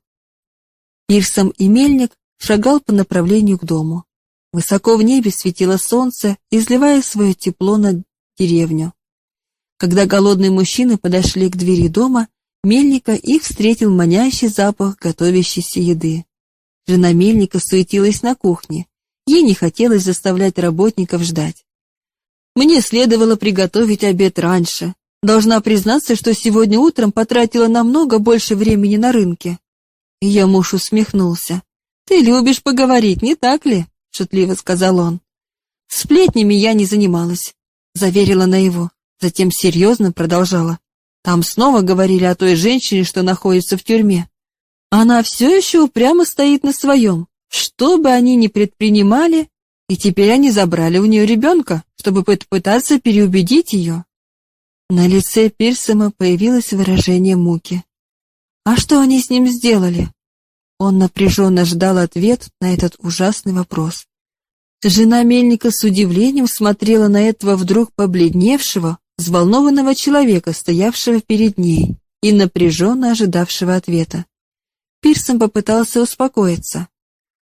Пирсом и Мельник шагал по направлению к дому. Высоко в небе светило солнце, изливая свое тепло на деревню. Когда голодные мужчины подошли к двери дома, Мельника их встретил манящий запах готовящейся еды. Жена Мельника суетилась на кухне. Ей не хотелось заставлять работников ждать. Мне следовало приготовить обед раньше. Должна признаться, что сегодня утром потратила намного больше времени на рынке. Ее муж усмехнулся. «Ты любишь поговорить, не так ли?» — шутливо сказал он. «Сплетнями я не занималась», — заверила на его. Затем серьезно продолжала. «Там снова говорили о той женщине, что находится в тюрьме. Она все еще упрямо стоит на своем. Что бы они ни предпринимали, и теперь они забрали у нее ребенка, чтобы попытаться переубедить ее. На лице Пирсома появилось выражение муки. А что они с ним сделали? Он напряженно ждал ответ на этот ужасный вопрос. Жена Мельника с удивлением смотрела на этого вдруг побледневшего, взволнованного человека, стоявшего перед ней и напряженно ожидавшего ответа. Пирсон попытался успокоиться.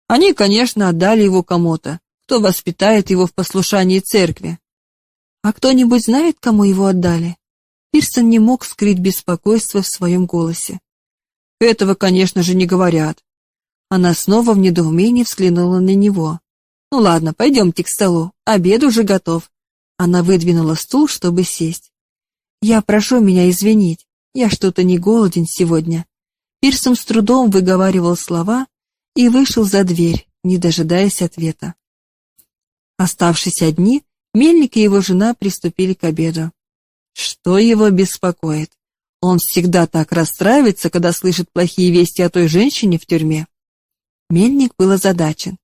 Они, конечно, отдали его кому-то, кто воспитает его в послушании церкви. А кто-нибудь знает, кому его отдали? Пирсон не мог скрыть беспокойство в своем голосе. Этого, конечно же, не говорят. Она снова в недоумении взглянула на него. Ну ладно, пойдемте к столу, обед уже готов. Она выдвинула стул, чтобы сесть. Я прошу меня извинить, я что-то не голоден сегодня. Пирсон с трудом выговаривал слова, и вышел за дверь, не дожидаясь ответа. Оставшись одни, Мельник и его жена приступили к обеду. Что его беспокоит? Он всегда так расстраивается, когда слышит плохие вести о той женщине в тюрьме. Мельник был озадачен.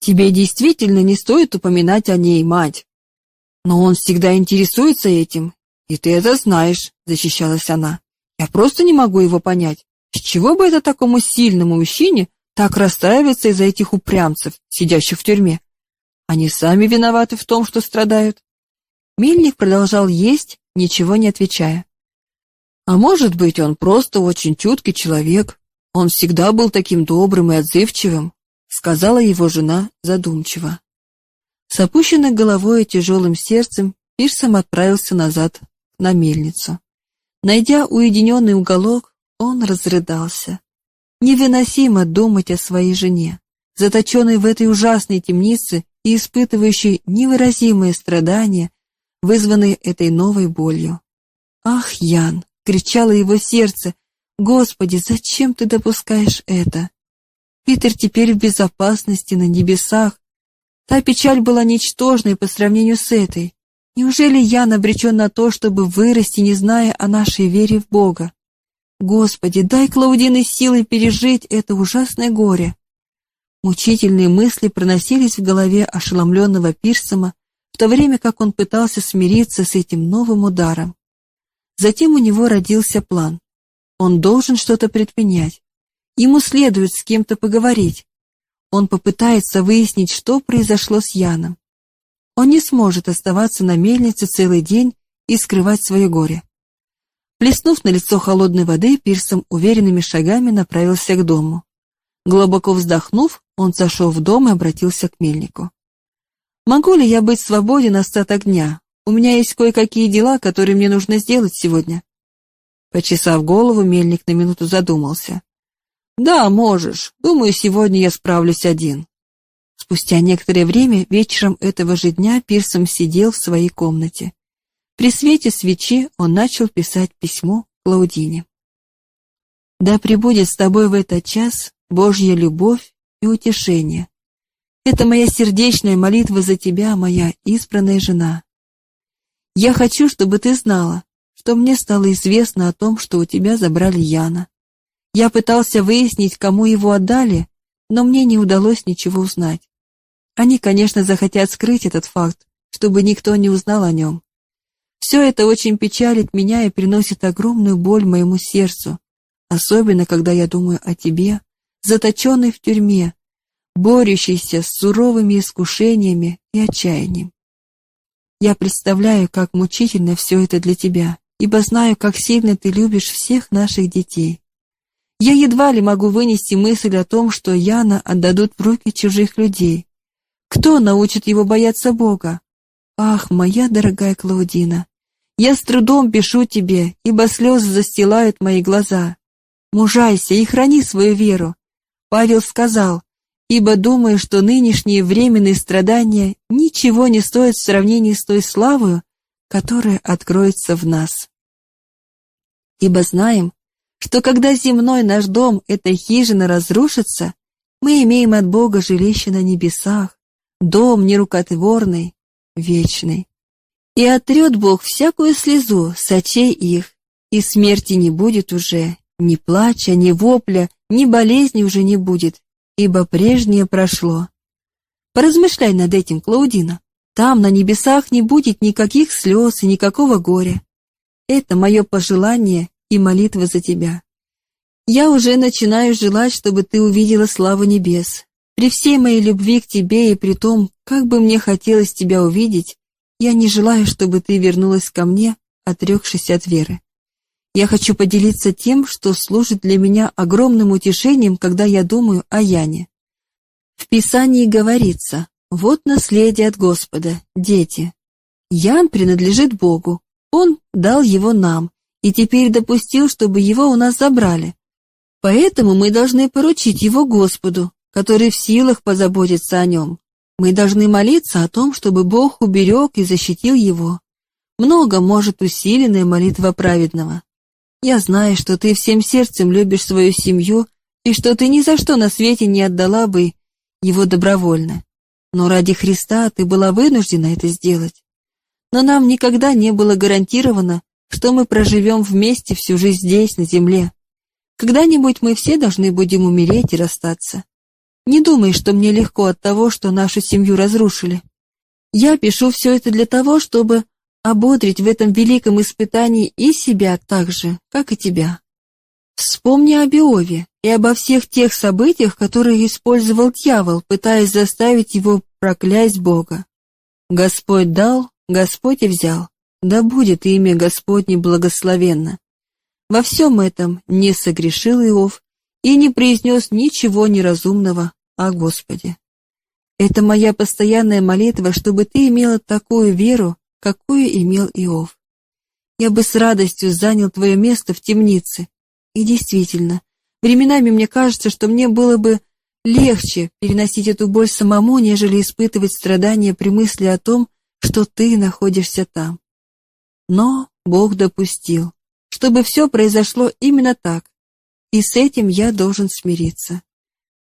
Тебе действительно не стоит упоминать о ней, мать. Но он всегда интересуется этим, и ты это знаешь, защищалась она. Я просто не могу его понять. С чего бы это такому сильному мужчине так расстраиваться из-за этих упрямцев, сидящих в тюрьме? Они сами виноваты в том, что страдают. Мельник продолжал есть, ничего не отвечая. А может быть, он просто очень чуткий человек. Он всегда был таким добрым и отзывчивым, сказала его жена задумчиво. С опущенной головой и тяжелым сердцем Пирсом отправился назад на мельницу. Найдя уединенный уголок, он разрыдался. Невыносимо думать о своей жене, заточенной в этой ужасной темнице и испытывающей невыразимые страдания, вызванные этой новой болью. «Ах, Ян!» — кричало его сердце. «Господи, зачем ты допускаешь это?» Питер теперь в безопасности на небесах. Та печаль была ничтожной по сравнению с этой. Неужели Ян обречен на то, чтобы вырасти, не зная о нашей вере в Бога? Господи, дай Клаудины силы пережить это ужасное горе. Мучительные мысли проносились в голове ошеломленного Пирсома, в то время как он пытался смириться с этим новым ударом. Затем у него родился план. Он должен что-то предпринять. Ему следует с кем-то поговорить. Он попытается выяснить, что произошло с Яном. Он не сможет оставаться на мельнице целый день и скрывать свое горе. Плеснув на лицо холодной воды, Пирсом уверенными шагами направился к дому. Глубоко вздохнув, он зашел в дом и обратился к мельнику. «Могу ли я быть свободен остаток дня? У меня есть кое-какие дела, которые мне нужно сделать сегодня». Почесав голову, мельник на минуту задумался. «Да, можешь. Думаю, сегодня я справлюсь один». Спустя некоторое время, вечером этого же дня, Пирсом сидел в своей комнате. При свете свечи он начал писать письмо Клаудине. «Да пребудет с тобой в этот час Божья любовь и утешение. Это моя сердечная молитва за тебя, моя избранная жена. Я хочу, чтобы ты знала, что мне стало известно о том, что у тебя забрали Яна. Я пытался выяснить, кому его отдали, но мне не удалось ничего узнать. Они, конечно, захотят скрыть этот факт, чтобы никто не узнал о нем. Все это очень печалит меня и приносит огромную боль моему сердцу, особенно когда я думаю о тебе, заточенной в тюрьме, борющейся с суровыми искушениями и отчаянием. Я представляю, как мучительно все это для тебя, ибо знаю, как сильно ты любишь всех наших детей. Я едва ли могу вынести мысль о том, что Яна отдадут в руки чужих людей. Кто научит его бояться Бога? Ах, моя дорогая Клаудина, я с трудом пишу тебе, ибо слезы застилают мои глаза. Мужайся и храни свою веру. Павел сказал, ибо думаю, что нынешние временные страдания ничего не стоят в сравнении с той славою, которая откроется в нас. Ибо знаем, что когда земной наш дом, эта хижина, разрушится, мы имеем от Бога жилище на небесах, дом нерукотворный, вечный. И отрет Бог всякую слезу с очей их, и смерти не будет уже, ни плача, ни вопля, ни болезни уже не будет, ибо прежнее прошло. Поразмышляй над этим, Клаудина. Там, на небесах, не будет никаких слез и никакого горя. Это мое пожелание и молитва за тебя. Я уже начинаю желать, чтобы ты увидела славу небес. При всей моей любви к тебе и при том, как бы мне хотелось тебя увидеть, я не желаю, чтобы ты вернулась ко мне, отрекшись от веры. Я хочу поделиться тем, что служит для меня огромным утешением, когда я думаю о Яне. В Писании говорится, вот наследие от Господа, дети. Ян принадлежит Богу, Он дал его нам, и теперь допустил, чтобы его у нас забрали. Поэтому мы должны поручить его Господу, который в силах позаботиться о нем. Мы должны молиться о том, чтобы Бог уберег и защитил его. Много может усиленная молитва праведного. Я знаю, что ты всем сердцем любишь свою семью и что ты ни за что на свете не отдала бы его добровольно. Но ради Христа ты была вынуждена это сделать. Но нам никогда не было гарантировано, что мы проживем вместе всю жизнь здесь, на земле. Когда-нибудь мы все должны будем умереть и расстаться. Не думай, что мне легко от того, что нашу семью разрушили. Я пишу все это для того, чтобы ободрить в этом великом испытании и себя так же, как и тебя. Вспомни о Биове и обо всех тех событиях, которые использовал дьявол, пытаясь заставить его проклясть Бога. Господь дал, Господь и взял. Да будет имя Господне благословенно. Во всем этом не согрешил Иов и не произнес ничего неразумного о Господе. Это моя постоянная молитва, чтобы ты имела такую веру, какую имел Иов. Я бы с радостью занял твое место в темнице. И действительно, временами мне кажется, что мне было бы легче переносить эту боль самому, нежели испытывать страдания при мысли о том, что ты находишься там. Но Бог допустил, чтобы все произошло именно так, и с этим я должен смириться.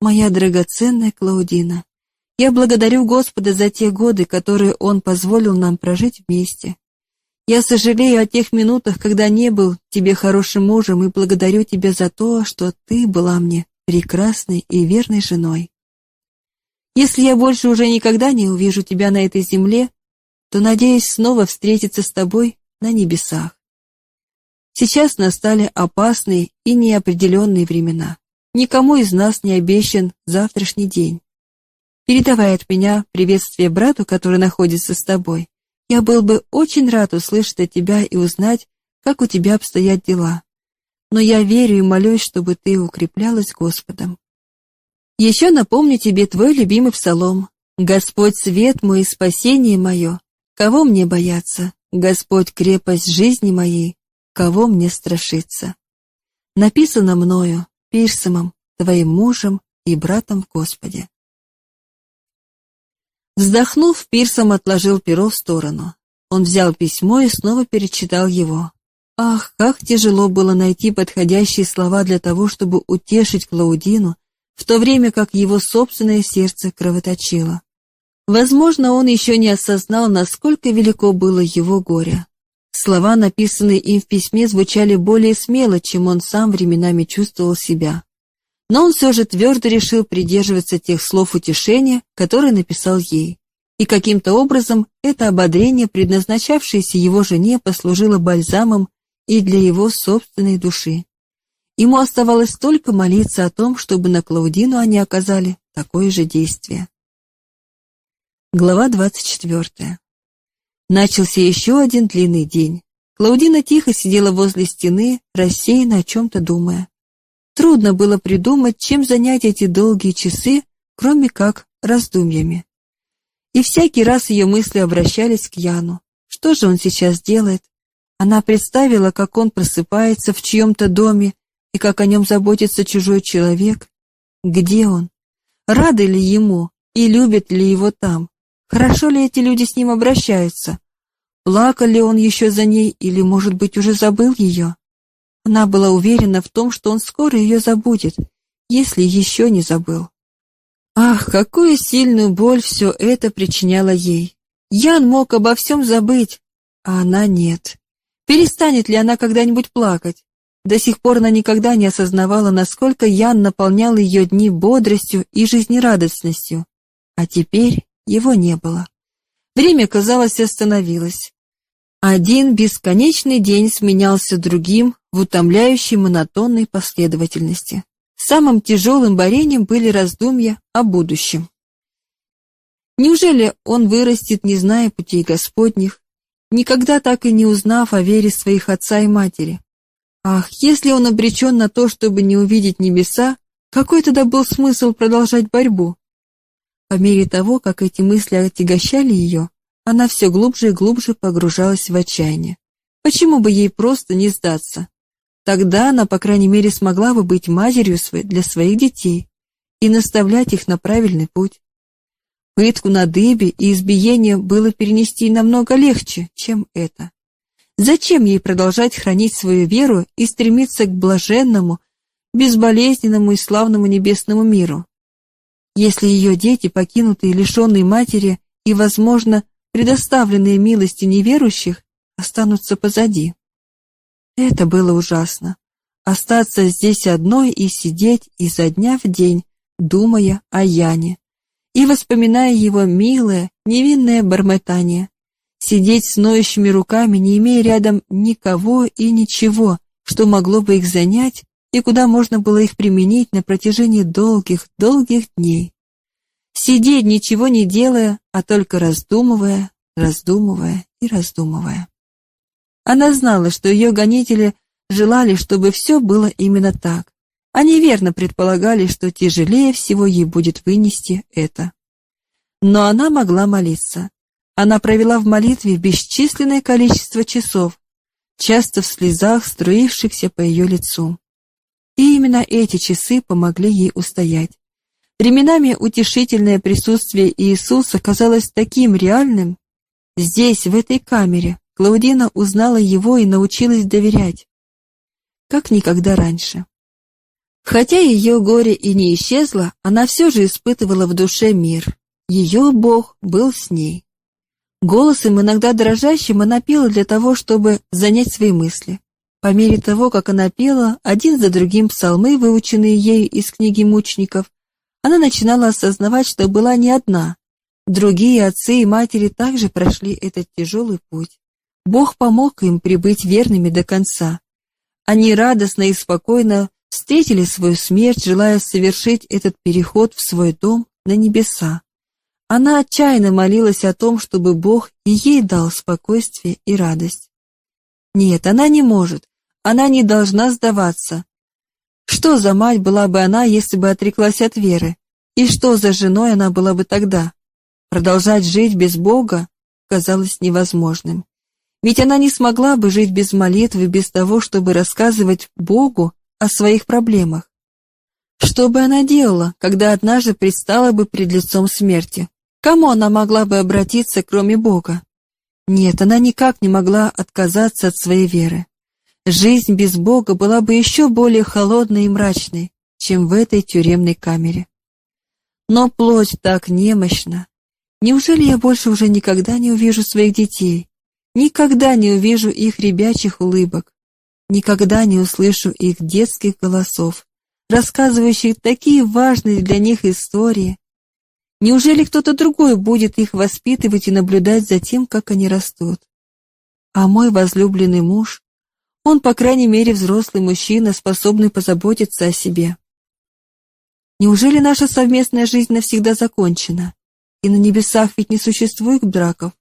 Моя драгоценная Клаудина, я благодарю Господа за те годы, которые Он позволил нам прожить вместе. Я сожалею о тех минутах, когда не был тебе хорошим мужем, и благодарю тебя за то, что ты была мне прекрасной и верной женой. Если я больше уже никогда не увижу тебя на этой земле, то надеюсь снова встретиться с тобой на небесах. Сейчас настали опасные и неопределенные времена. Никому из нас не обещан завтрашний день. Передавай от меня приветствие брату, который находится с тобой. Я был бы очень рад услышать от тебя и узнать, как у тебя обстоят дела. Но я верю и молюсь, чтобы ты укреплялась Господом. Еще напомню тебе твой любимый псалом. «Господь свет мой и спасение мое, кого мне бояться? Господь крепость жизни моей, кого мне страшиться?» Написано мною, Пирсомом, твоим мужем и братом в Господе. Вздохнув, Пирсом отложил перо в сторону. Он взял письмо и снова перечитал его. Ах, как тяжело было найти подходящие слова для того, чтобы утешить Клаудину, в то время как его собственное сердце кровоточило. Возможно, он еще не осознал, насколько велико было его горе. Слова, написанные им в письме, звучали более смело, чем он сам временами чувствовал себя но он все же твердо решил придерживаться тех слов утешения, которые написал ей. И каким-то образом это ободрение, предназначавшееся его жене, послужило бальзамом и для его собственной души. Ему оставалось только молиться о том, чтобы на Клаудину они оказали такое же действие. Глава 24. Начался еще один длинный день. Клаудина тихо сидела возле стены, рассеянно о чем-то думая. Трудно было придумать, чем занять эти долгие часы, кроме как раздумьями. И всякий раз ее мысли обращались к Яну. Что же он сейчас делает? Она представила, как он просыпается в чьем-то доме и как о нем заботится чужой человек. Где он? Рады ли ему и любят ли его там? Хорошо ли эти люди с ним обращаются? Плакал ли он еще за ней или, может быть, уже забыл ее? Она была уверена в том, что он скоро ее забудет, если еще не забыл. Ах, какую сильную боль все это причиняло ей. Ян мог обо всем забыть, а она нет. Перестанет ли она когда-нибудь плакать? До сих пор она никогда не осознавала, насколько Ян наполнял ее дни бодростью и жизнерадостностью. А теперь его не было. Время, казалось, остановилось. Один бесконечный день сменялся другим в утомляющей монотонной последовательности. Самым тяжелым борением были раздумья о будущем. Неужели он вырастет, не зная путей Господних, никогда так и не узнав о вере своих отца и матери? Ах, если он обречен на то, чтобы не увидеть небеса, какой тогда был смысл продолжать борьбу? По мере того, как эти мысли отягощали ее, она все глубже и глубже погружалась в отчаяние. Почему бы ей просто не сдаться? Тогда она, по крайней мере, смогла бы быть матерью для своих детей и наставлять их на правильный путь. Пытку на дыбе и избиение было перенести намного легче, чем это. Зачем ей продолжать хранить свою веру и стремиться к блаженному, безболезненному и славному небесному миру? если ее дети, покинутые, лишенные матери и, возможно, предоставленные милости неверующих, останутся позади. Это было ужасно. Остаться здесь одной и сидеть изо дня в день, думая о Яне и воспоминая его милое, невинное бормотание. Сидеть с ноющими руками, не имея рядом никого и ничего, что могло бы их занять и куда можно было их применить на протяжении долгих-долгих дней. Сидеть, ничего не делая, а только раздумывая, раздумывая и раздумывая. Она знала, что ее гонители желали, чтобы все было именно так. Они верно предполагали, что тяжелее всего ей будет вынести это. Но она могла молиться. Она провела в молитве бесчисленное количество часов, часто в слезах, струившихся по ее лицу. И именно эти часы помогли ей устоять. Временами утешительное присутствие Иисуса казалось таким реальным. Здесь, в этой камере, Клаудина узнала его и научилась доверять. Как никогда раньше. Хотя ее горе и не исчезло, она все же испытывала в душе мир. Ее Бог был с ней. Голосом, иногда дрожащим, она пела для того, чтобы занять свои мысли. По мере того, как она пела, один за другим псалмы, выученные ею из книги мучеников, она начинала осознавать, что была не одна. Другие отцы и матери также прошли этот тяжелый путь. Бог помог им прибыть верными до конца. Они радостно и спокойно встретили свою смерть, желая совершить этот переход в свой дом на небеса. Она отчаянно молилась о том, чтобы Бог и ей дал спокойствие и радость. Нет, она не может, она не должна сдаваться. Что за мать была бы она, если бы отреклась от веры? И что за женой она была бы тогда? Продолжать жить без Бога казалось невозможным. Ведь она не смогла бы жить без молитвы, без того, чтобы рассказывать Богу о своих проблемах. Что бы она делала, когда однажды предстала бы пред лицом смерти? Кому она могла бы обратиться, кроме Бога? Нет, она никак не могла отказаться от своей веры. Жизнь без Бога была бы еще более холодной и мрачной, чем в этой тюремной камере. Но плоть так немощна. Неужели я больше уже никогда не увижу своих детей? Никогда не увижу их ребячих улыбок. Никогда не услышу их детских голосов, рассказывающих такие важные для них истории. Неужели кто-то другой будет их воспитывать и наблюдать за тем, как они растут? А мой возлюбленный муж он, по крайней мере, взрослый мужчина, способный позаботиться о себе. Неужели наша совместная жизнь навсегда закончена? И на небесах ведь не существует браков.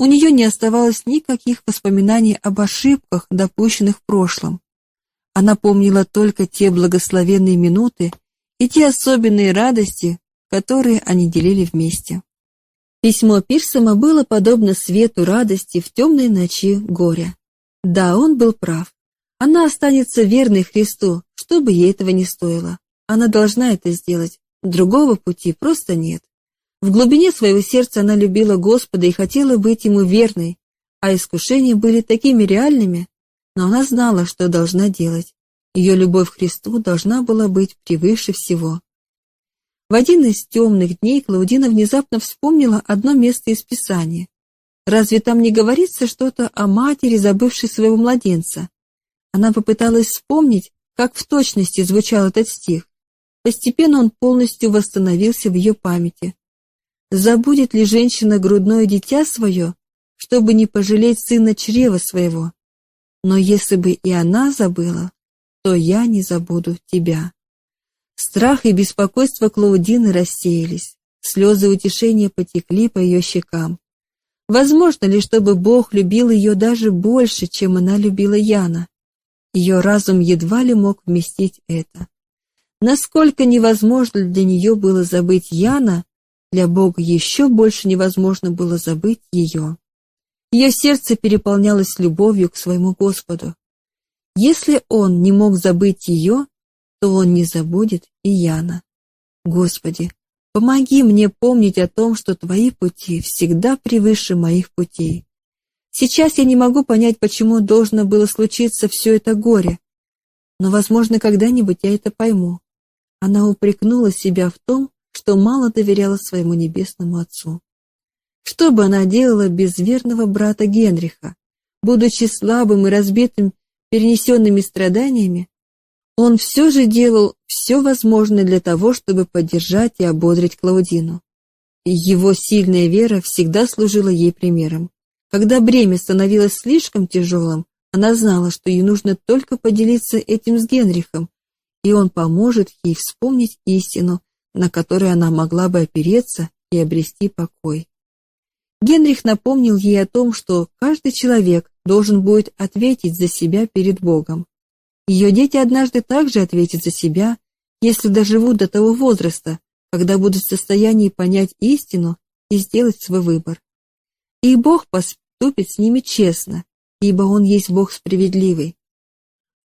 У нее не оставалось никаких воспоминаний об ошибках, допущенных в прошлом. Она помнила только те благословенные минуты и те особенные радости, которые они делили вместе. Письмо Пирсома было подобно свету радости в темной ночи горя. Да, он был прав. Она останется верной Христу, что бы ей этого не стоило. Она должна это сделать. Другого пути просто нет. В глубине своего сердца она любила Господа и хотела быть Ему верной, а искушения были такими реальными, но она знала, что должна делать. Ее любовь к Христу должна была быть превыше всего. В один из темных дней Клаудина внезапно вспомнила одно место из Писания. Разве там не говорится что-то о матери, забывшей своего младенца? Она попыталась вспомнить, как в точности звучал этот стих. Постепенно он полностью восстановился в ее памяти. Забудет ли женщина грудное дитя свое, чтобы не пожалеть сына чрева своего? Но если бы и она забыла, то я не забуду тебя. Страх и беспокойство Клаудины рассеялись, слезы утешения потекли по ее щекам. Возможно ли, чтобы Бог любил ее даже больше, чем она любила Яна? Ее разум едва ли мог вместить это. Насколько невозможно для нее было забыть Яна, для Бога еще больше невозможно было забыть ее. Ее сердце переполнялось любовью к своему Господу. Если он не мог забыть ее, то он не забудет и Яна. Господи, помоги мне помнить о том, что Твои пути всегда превыше моих путей. Сейчас я не могу понять, почему должно было случиться все это горе, но, возможно, когда-нибудь я это пойму. Она упрекнула себя в том, что мало доверяла своему небесному Отцу. Что бы она делала без верного брата Генриха? Будучи слабым и разбитым перенесенными страданиями, он все же делал все возможное для того, чтобы поддержать и ободрить Клаудину. его сильная вера всегда служила ей примером. Когда бремя становилось слишком тяжелым, она знала, что ей нужно только поделиться этим с Генрихом, и он поможет ей вспомнить истину, на которой она могла бы опереться и обрести покой. Генрих напомнил ей о том, что каждый человек должен будет ответить за себя перед Богом. Ее дети однажды также ответят за себя, если доживут до того возраста, когда будут в состоянии понять истину и сделать свой выбор. И Бог поступит с ними честно, ибо Он есть Бог справедливый.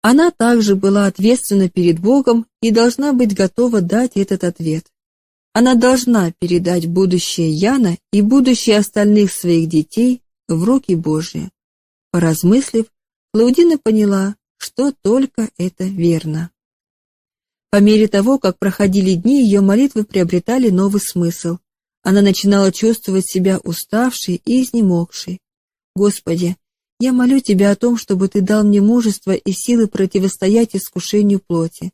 Она также была ответственна перед Богом и должна быть готова дать этот ответ. Она должна передать будущее Яна и будущее остальных своих детей в руки Божьи. Поразмыслив, Клаудина поняла, что только это верно. По мере того, как проходили дни, ее молитвы приобретали новый смысл. Она начинала чувствовать себя уставшей и изнемогшей. «Господи, я молю Тебя о том, чтобы Ты дал мне мужество и силы противостоять искушению плоти.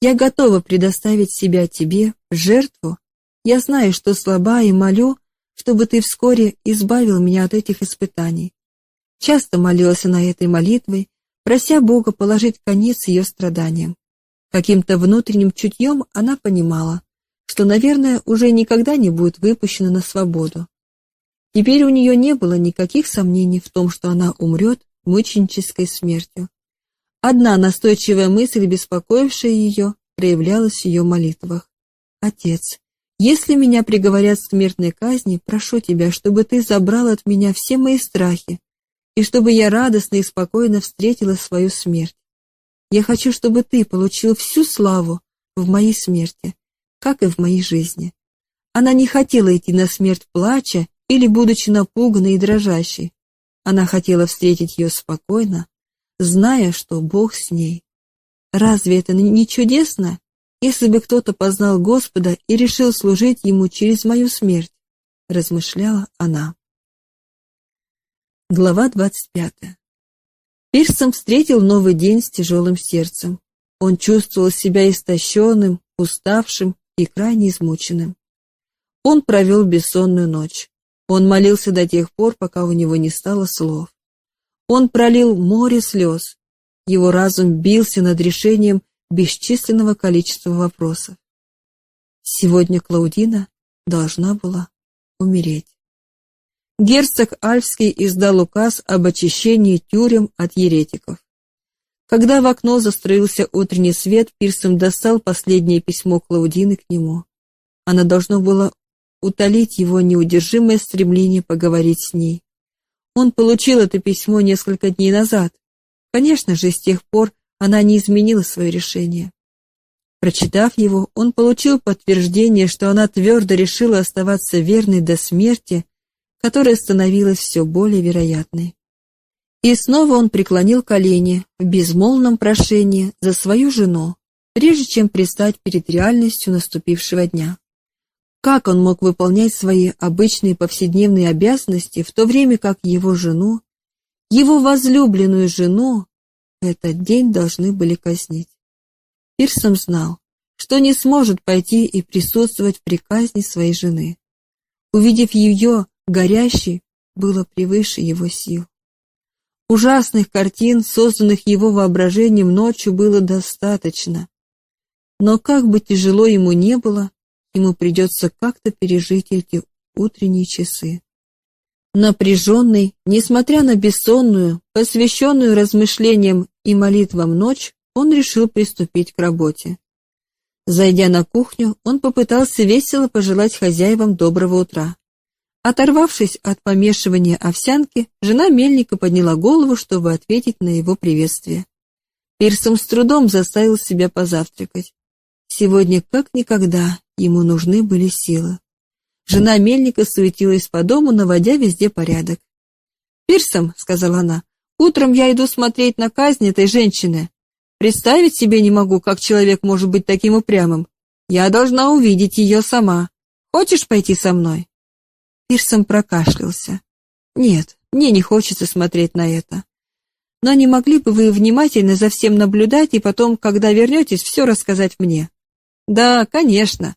Я готова предоставить себя Тебе жертву. Я знаю, что слаба, и молю, чтобы Ты вскоре избавил меня от этих испытаний». Часто молилась она этой молитвой, прося Бога положить конец ее страданиям. Каким-то внутренним чутьем она понимала, что, наверное, уже никогда не будет выпущена на свободу. Теперь у нее не было никаких сомнений в том, что она умрет мученической смертью. Одна настойчивая мысль, беспокоившая ее, проявлялась в ее молитвах. «Отец, если меня приговорят к смертной казни, прошу тебя, чтобы ты забрал от меня все мои страхи, и чтобы я радостно и спокойно встретила свою смерть. Я хочу, чтобы ты получил всю славу в моей смерти, как и в моей жизни. Она не хотела идти на смерть плача или будучи напуганной и дрожащей. Она хотела встретить ее спокойно, зная, что Бог с ней. Разве это не чудесно, если бы кто-то познал Господа и решил служить Ему через мою смерть? размышляла она. Глава двадцать пятая. Пирсом встретил новый день с тяжелым сердцем. Он чувствовал себя истощенным, уставшим и крайне измученным. Он провел бессонную ночь. Он молился до тех пор, пока у него не стало слов. Он пролил море слез. Его разум бился над решением бесчисленного количества вопросов. Сегодня Клаудина должна была умереть. Герцог Альфский издал указ об очищении тюрем от еретиков. Когда в окно застроился утренний свет, Пирсом достал последнее письмо Клаудины к нему. Она должно было утолить его неудержимое стремление поговорить с ней. Он получил это письмо несколько дней назад. Конечно же, с тех пор она не изменила свое решение. Прочитав его, он получил подтверждение, что она твердо решила оставаться верной до смерти, которая становилась все более вероятной. И снова он преклонил колени в безмолвном прошении за свою жену, прежде чем предстать перед реальностью наступившего дня. Как он мог выполнять свои обычные повседневные обязанности, в то время как его жену, его возлюбленную жену, этот день должны были казнить? Пирсом знал, что не сможет пойти и присутствовать при казни своей жены. Увидев ее горящей, было превыше его сил. Ужасных картин, созданных его воображением ночью, было достаточно. Но как бы тяжело ему не было, ему придется как-то пережить эти утренние часы. Напряженный, несмотря на бессонную, посвященную размышлениям и молитвам ночь, он решил приступить к работе. Зайдя на кухню, он попытался весело пожелать хозяевам доброго утра. Оторвавшись от помешивания овсянки, жена мельника подняла голову, чтобы ответить на его приветствие. Пирсом с трудом заставил себя позавтракать. Сегодня, как никогда, ему нужны были силы. Жена мельника суетилась по дому, наводя везде порядок. «Пирсом», — сказала она, — «утром я иду смотреть на казнь этой женщины. Представить себе не могу, как человек может быть таким упрямым. Я должна увидеть ее сама. Хочешь пойти со мной?» Пирсом прокашлялся. «Нет, мне не хочется смотреть на это. Но не могли бы вы внимательно за всем наблюдать и потом, когда вернетесь, все рассказать мне?» «Да, конечно.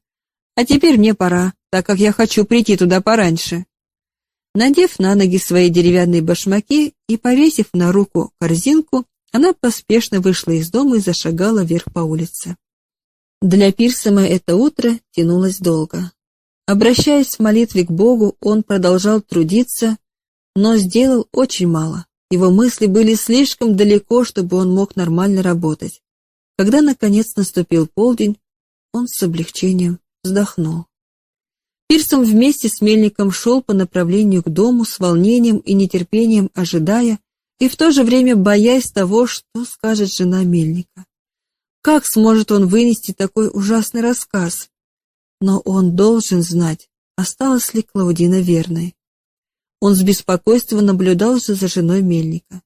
А теперь мне пора, так как я хочу прийти туда пораньше». Надев на ноги свои деревянные башмаки и повесив на руку корзинку, она поспешно вышла из дома и зашагала вверх по улице. Для Пирсома это утро тянулось долго. Обращаясь в молитве к Богу, он продолжал трудиться, но сделал очень мало. Его мысли были слишком далеко, чтобы он мог нормально работать. Когда, наконец, наступил полдень, он с облегчением вздохнул. Пирсом вместе с Мельником шел по направлению к дому с волнением и нетерпением, ожидая и в то же время боясь того, что скажет жена Мельника. Как сможет он вынести такой ужасный рассказ? Но он должен знать, осталась ли Клаудина верной. Он с беспокойством наблюдал за женой Мельника.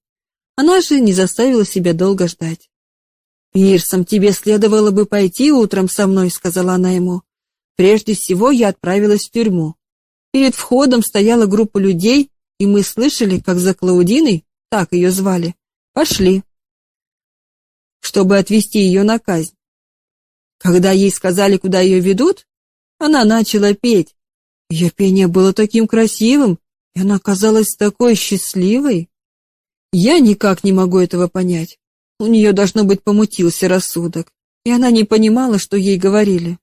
Она же не заставила себя долго ждать. «Пирсом, тебе следовало бы пойти утром со мной», — сказала она ему. «Прежде всего я отправилась в тюрьму. Перед входом стояла группа людей, и мы слышали, как за Клаудиной, так ее звали, пошли, чтобы отвезти ее на казнь. Когда ей сказали, куда ее ведут, она начала петь. Ее пение было таким красивым, и она казалась такой счастливой. Я никак не могу этого понять. У нее, должно быть, помутился рассудок, и она не понимала, что ей говорили.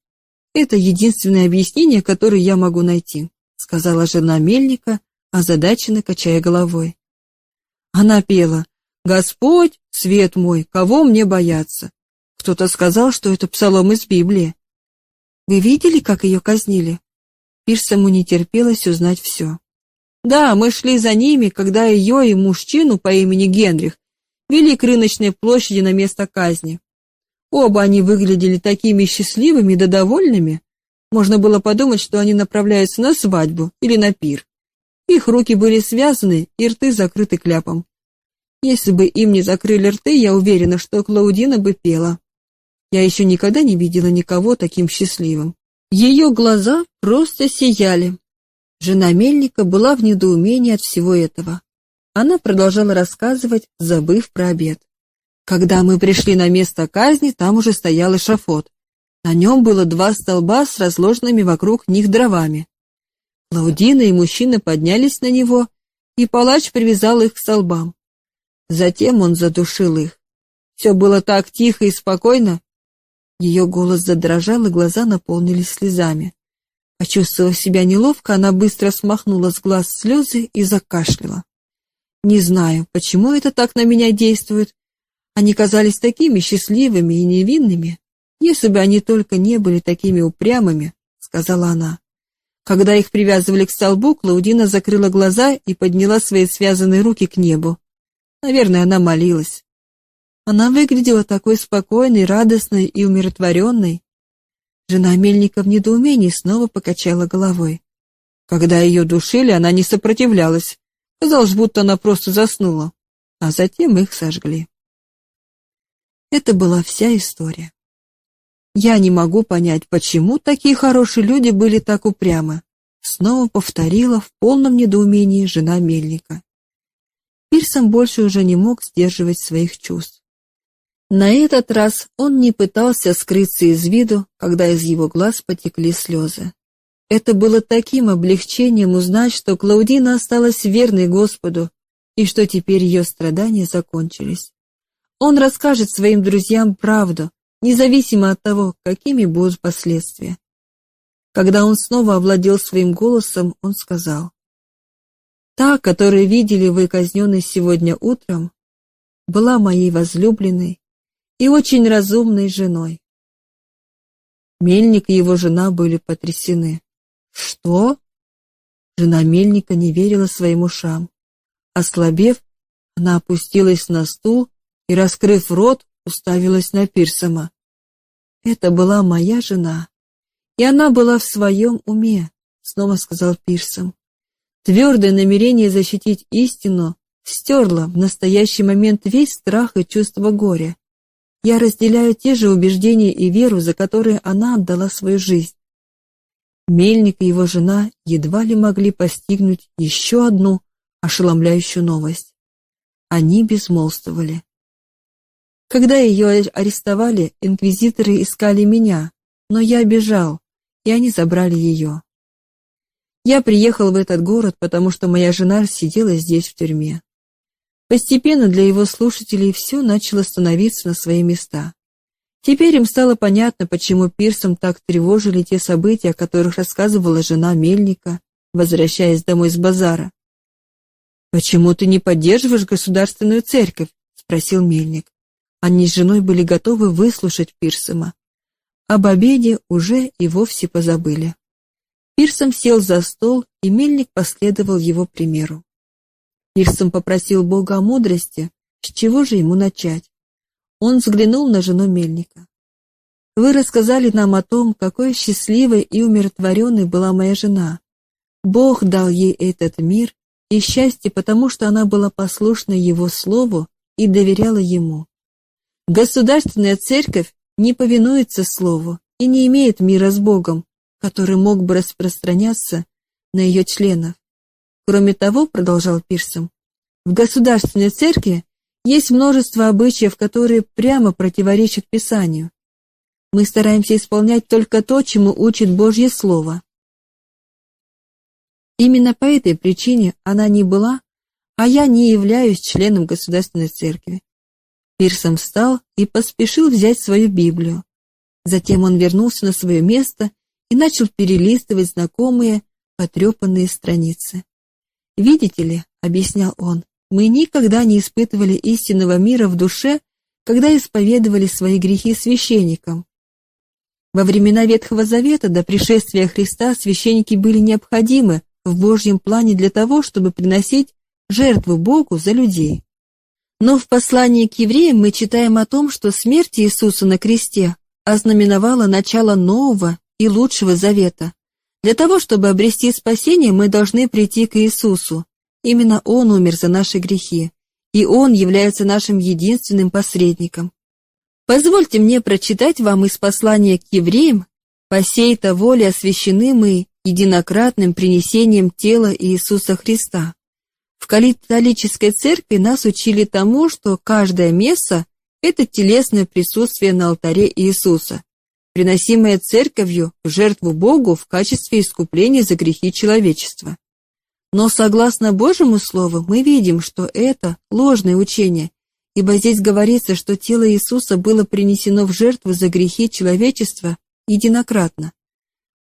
Это единственное объяснение, которое я могу найти, сказала жена мельника, озадаченно качая головой. Она пела «Господь, свет мой, кого мне бояться?» Кто-то сказал, что это псалом из Библии. Вы видели, как ее казнили? Пирсому не терпелось узнать все. Да, мы шли за ними, когда ее и мужчину по имени Генрих вели к рыночной площади на место казни. Оба они выглядели такими счастливыми да довольными. Можно было подумать, что они направляются на свадьбу или на пир. Их руки были связаны и рты закрыты кляпом. Если бы им не закрыли рты, я уверена, что Клаудина бы пела. Я еще никогда не видела никого таким счастливым. Ее глаза просто сияли. Жена Мельника была в недоумении от всего этого. Она продолжала рассказывать, забыв про обед. Когда мы пришли на место казни, там уже стоял эшафот. На нем было два столба с разложенными вокруг них дровами. Клаудина и мужчина поднялись на него, и палач привязал их к столбам. Затем он задушил их. Все было так тихо и спокойно. Ее голос задрожал, и глаза наполнились слезами. Почувствовав себя неловко, она быстро смахнула с глаз слезы и закашляла. Не знаю, почему это так на меня действует. Они казались такими счастливыми и невинными, если бы они только не были такими упрямыми, сказала она. Когда их привязывали к столбу, Клаудина закрыла глаза и подняла свои связанные руки к небу. Наверное, она молилась. Она выглядела такой спокойной, радостной и умиротворенной. Жена Мельника в недоумении снова покачала головой. Когда ее душили, она не сопротивлялась. Казалось, будто она просто заснула. А затем их сожгли. Это была вся история. Я не могу понять, почему такие хорошие люди были так упрямы. Снова повторила в полном недоумении жена Мельника. Пирсон больше уже не мог сдерживать своих чувств. На этот раз он не пытался скрыться из виду, когда из его глаз потекли слезы. Это было таким облегчением узнать, что Клаудина осталась верной Господу и что теперь ее страдания закончились. Он расскажет своим друзьям правду, независимо от того, какими будут последствия. Когда он снова овладел своим голосом, он сказал, «Та, которую видели вы казненной сегодня утром, была моей возлюбленной и очень разумной женой». Мельник и его жена были потрясены. «Что?» Жена Мельника не верила своим ушам. Ослабев, она опустилась на стул и, раскрыв рот, уставилась на Пирсома. «Это была моя жена, и она была в своем уме», — снова сказал Пирсом. Твердое намерение защитить истину стерло в настоящий момент весь страх и чувство горя. Я разделяю те же убеждения и веру, за которые она отдала свою жизнь. Мельник и его жена едва ли могли постигнуть еще одну ошеломляющую новость. Они безмолвствовали. Когда ее арестовали, инквизиторы искали меня, но я бежал, и они забрали ее. Я приехал в этот город, потому что моя жена сидела здесь в тюрьме. Постепенно для его слушателей все начало становиться на свои места. Теперь им стало понятно, почему Пирсом так тревожили те события, о которых рассказывала жена Мельника, возвращаясь домой с базара. «Почему ты не поддерживаешь государственную церковь?» — спросил Мельник. Они с женой были готовы выслушать Пирсома. Об обеде уже и вовсе позабыли. Пирсом сел за стол, и мельник последовал его примеру. Пирсом попросил Бога о мудрости, с чего же ему начать. Он взглянул на жену мельника. «Вы рассказали нам о том, какой счастливой и умиротворенной была моя жена. Бог дал ей этот мир и счастье, потому что она была послушна Его Слову и доверяла Ему. Государственная церковь не повинуется Слову и не имеет мира с Богом, который мог бы распространяться на ее членов. Кроме того, продолжал Пирсом, в государственной церкви есть множество обычаев, которые прямо противоречат Писанию. Мы стараемся исполнять только то, чему учит Божье Слово. Именно по этой причине она не была, а я не являюсь членом государственной церкви. Пирсом встал и поспешил взять свою Библию. Затем он вернулся на свое место и начал перелистывать знакомые, потрепанные страницы. «Видите ли», — объяснял он, — «мы никогда не испытывали истинного мира в душе, когда исповедовали свои грехи священникам. Во времена Ветхого Завета до пришествия Христа священники были необходимы в Божьем плане для того, чтобы приносить жертву Богу за людей. Но в послании к евреям мы читаем о том, что смерть Иисуса на кресте ознаменовала начало нового и лучшего завета. Для того, чтобы обрести спасение, мы должны прийти к Иисусу. Именно Он умер за наши грехи, и Он является нашим единственным посредником. Позвольте мне прочитать вам из послания к евреям «По сей-то воле освящены мы единократным принесением тела Иисуса Христа». В католической церкви нас учили тому, что каждое место – это телесное присутствие на алтаре Иисуса, приносимое церковью в жертву Богу в качестве искупления за грехи человечества. Но согласно Божьему Слову мы видим, что это ложное учение, ибо здесь говорится, что тело Иисуса было принесено в жертву за грехи человечества единократно.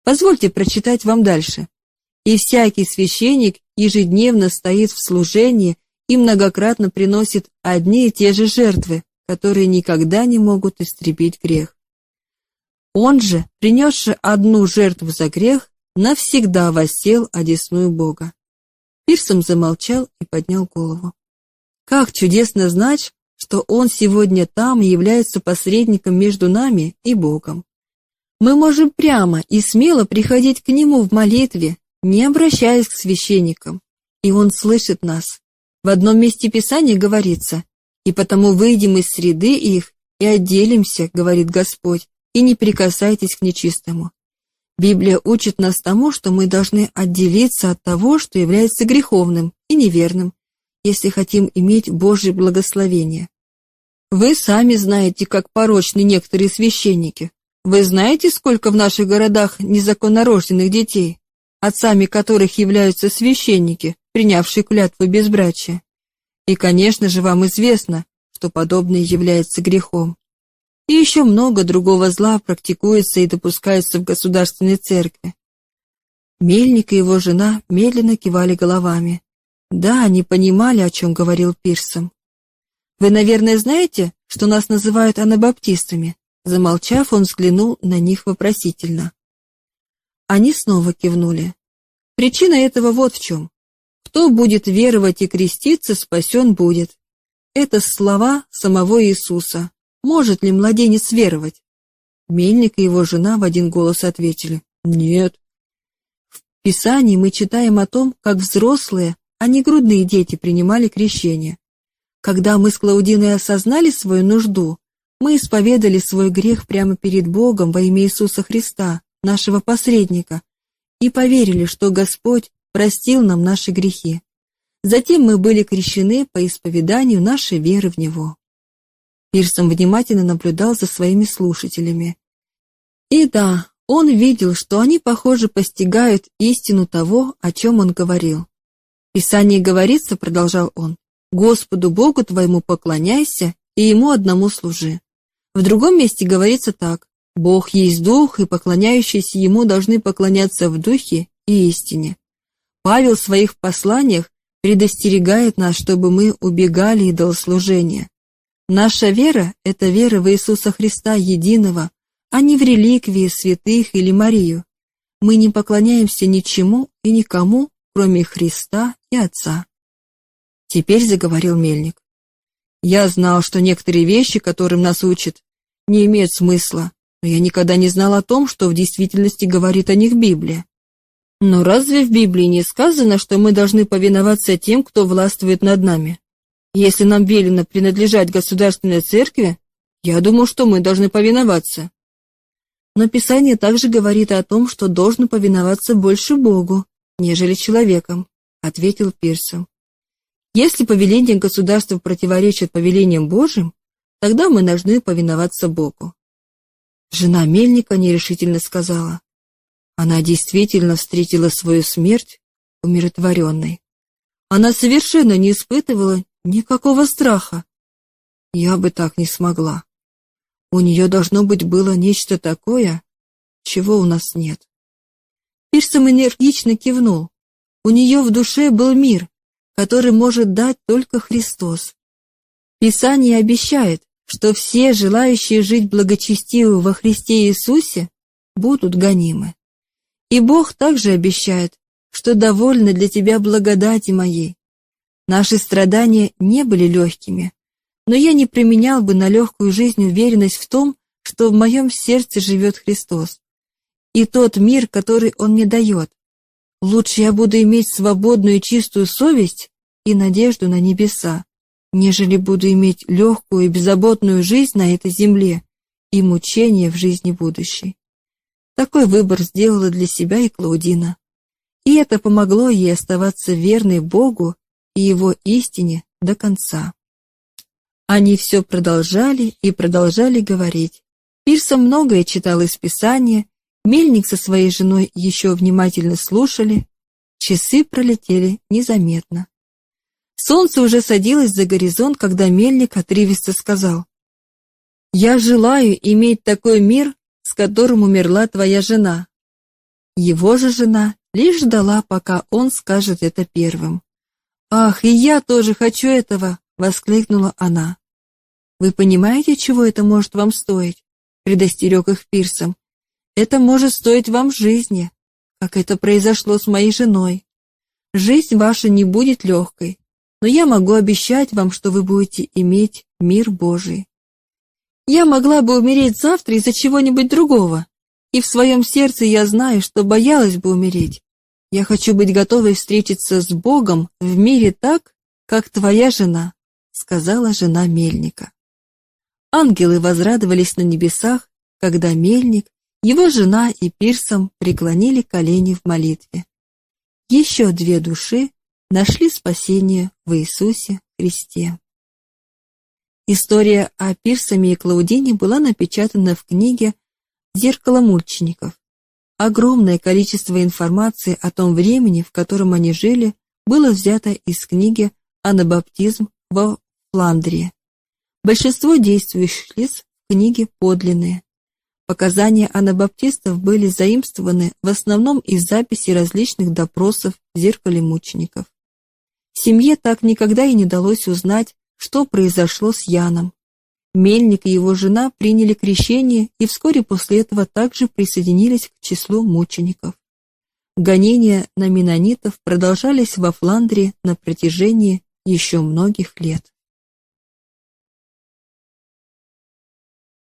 Позвольте прочитать вам дальше. «И всякий священник ежедневно стоит в служении и многократно приносит одни и те же жертвы, которые никогда не могут истребить грех. Он же, принесший одну жертву за грех, навсегда восел одесную Бога. Пирсом замолчал и поднял голову. Как чудесно знать, что Он сегодня там и является посредником между нами и Богом. Мы можем прямо и смело приходить к Нему в молитве, не обращаясь к священникам, и Он слышит нас. В одном месте Писания говорится, «И потому выйдем из среды их и отделимся, — говорит Господь, — и не прикасайтесь к нечистому». Библия учит нас тому, что мы должны отделиться от того, что является греховным и неверным, если хотим иметь Божье благословение. Вы сами знаете, как порочны некоторые священники. Вы знаете, сколько в наших городах незаконнорожденных детей, отцами которых являются священники, принявшие клятву безбрачия? И, конечно же, вам известно, что подобное является грехом. И еще много другого зла практикуется и допускается в государственной церкви. Мельник и его жена медленно кивали головами. Да, они понимали, о чем говорил Пирсом. Вы, наверное, знаете, что нас называют анабаптистами? Замолчав, он взглянул на них вопросительно. Они снова кивнули. Причина этого вот в чем. Кто будет веровать и креститься, спасен будет. Это слова самого Иисуса. Может ли младенец веровать? Мельник и его жена в один голос ответили «Нет». В Писании мы читаем о том, как взрослые а не грудные дети принимали крещение. Когда мы с Клаудиной осознали свою нужду, мы исповедали свой грех прямо перед Богом во имя Иисуса Христа, нашего посредника, и поверили, что Господь простил нам наши грехи. Затем мы были крещены по исповеданию нашей веры в Него. Пирсон внимательно наблюдал за своими слушателями. И да, он видел, что они, похоже, постигают истину того, о чем он говорил. Писании говорится, продолжал он, Господу Богу твоему поклоняйся и Ему одному служи. В другом месте говорится так, Бог есть Дух, и поклоняющиеся Ему должны поклоняться в Духе и истине. Павел в своих посланиях предостерегает нас, чтобы мы убегали идолослужения. Наша вера – это вера в Иисуса Христа единого, а не в реликвии святых или Марию. Мы не поклоняемся ничему и никому, кроме Христа и Отца. Теперь заговорил Мельник. Я знал, что некоторые вещи, которым нас учат, не имеют смысла, но я никогда не знал о том, что в действительности говорит о них Библия. Но разве в Библии не сказано, что мы должны повиноваться тем, кто властвует над нами? Если нам велено принадлежать государственной церкви, я думаю, что мы должны повиноваться. Но Писание также говорит о том, что должно повиноваться больше Богу, нежели человеком, ответил Пирсом. Если повеление государства противоречит повелениям Божьим, тогда мы должны повиноваться Богу. Жена Мельника нерешительно сказала. Она действительно встретила свою смерть умиротворенной. Она совершенно не испытывала никакого страха. Я бы так не смогла. У нее должно быть было нечто такое, чего у нас нет. Пирсом энергично кивнул. У нее в душе был мир, который может дать только Христос. Писание обещает, что все желающие жить благочестиво во Христе Иисусе будут гонимы. И Бог также обещает, что довольно для тебя благодати моей. Наши страдания не были легкими, но я не применял бы на легкую жизнь уверенность в том, что в моем сердце живет Христос и тот мир, который Он мне дает. Лучше я буду иметь свободную и чистую совесть и надежду на небеса, нежели буду иметь легкую и беззаботную жизнь на этой земле и мучения в жизни будущей. Такой выбор сделала для себя и Клаудина. И это помогло ей оставаться верной Богу и Его истине до конца. Они все продолжали и продолжали говорить. Пирса многое читал из Писания Мельник со своей женой еще внимательно слушали. Часы пролетели незаметно. Солнце уже садилось за горизонт, когда Мельник отрывисто сказал. «Я желаю иметь такой мир, с которым умерла твоя жена». Его же жена лишь ждала, пока он скажет это первым. «Ах, и я тоже хочу этого!» — воскликнула она. Вы понимаете, чего это может вам стоить? Предостерег их Пирсом. Это может стоить вам жизни, как это произошло с моей женой. Жизнь ваша не будет легкой, но я могу обещать вам, что вы будете иметь мир Божий. Я могла бы умереть завтра из-за чего-нибудь другого, и в своем сердце я знаю, что боялась бы умереть. Я хочу быть готовой встретиться с Богом в мире так, как твоя жена, сказала жена мельника. Ангелы возрадовались на небесах, когда мельник, его жена и Пирсом преклонили колени в молитве. Еще две души нашли спасение в Иисусе Христе. История о Пирсоме и Клаудине была напечатана в книге «Зеркало мучеников». Огромное количество информации о том времени, в котором они жили, было взято из книги «Анабаптизм во Фландрии». Большинство действующих лиц в книге подлинные. Показания анабаптистов были заимствованы в основном из записей различных допросов в зеркале мучеников. Семье так никогда и не удалось узнать, что произошло с Яном. Мельник и его жена приняли крещение и вскоре после этого также присоединились к числу мучеников. Гонения на менонитов продолжались во Фландрии на протяжении еще многих лет.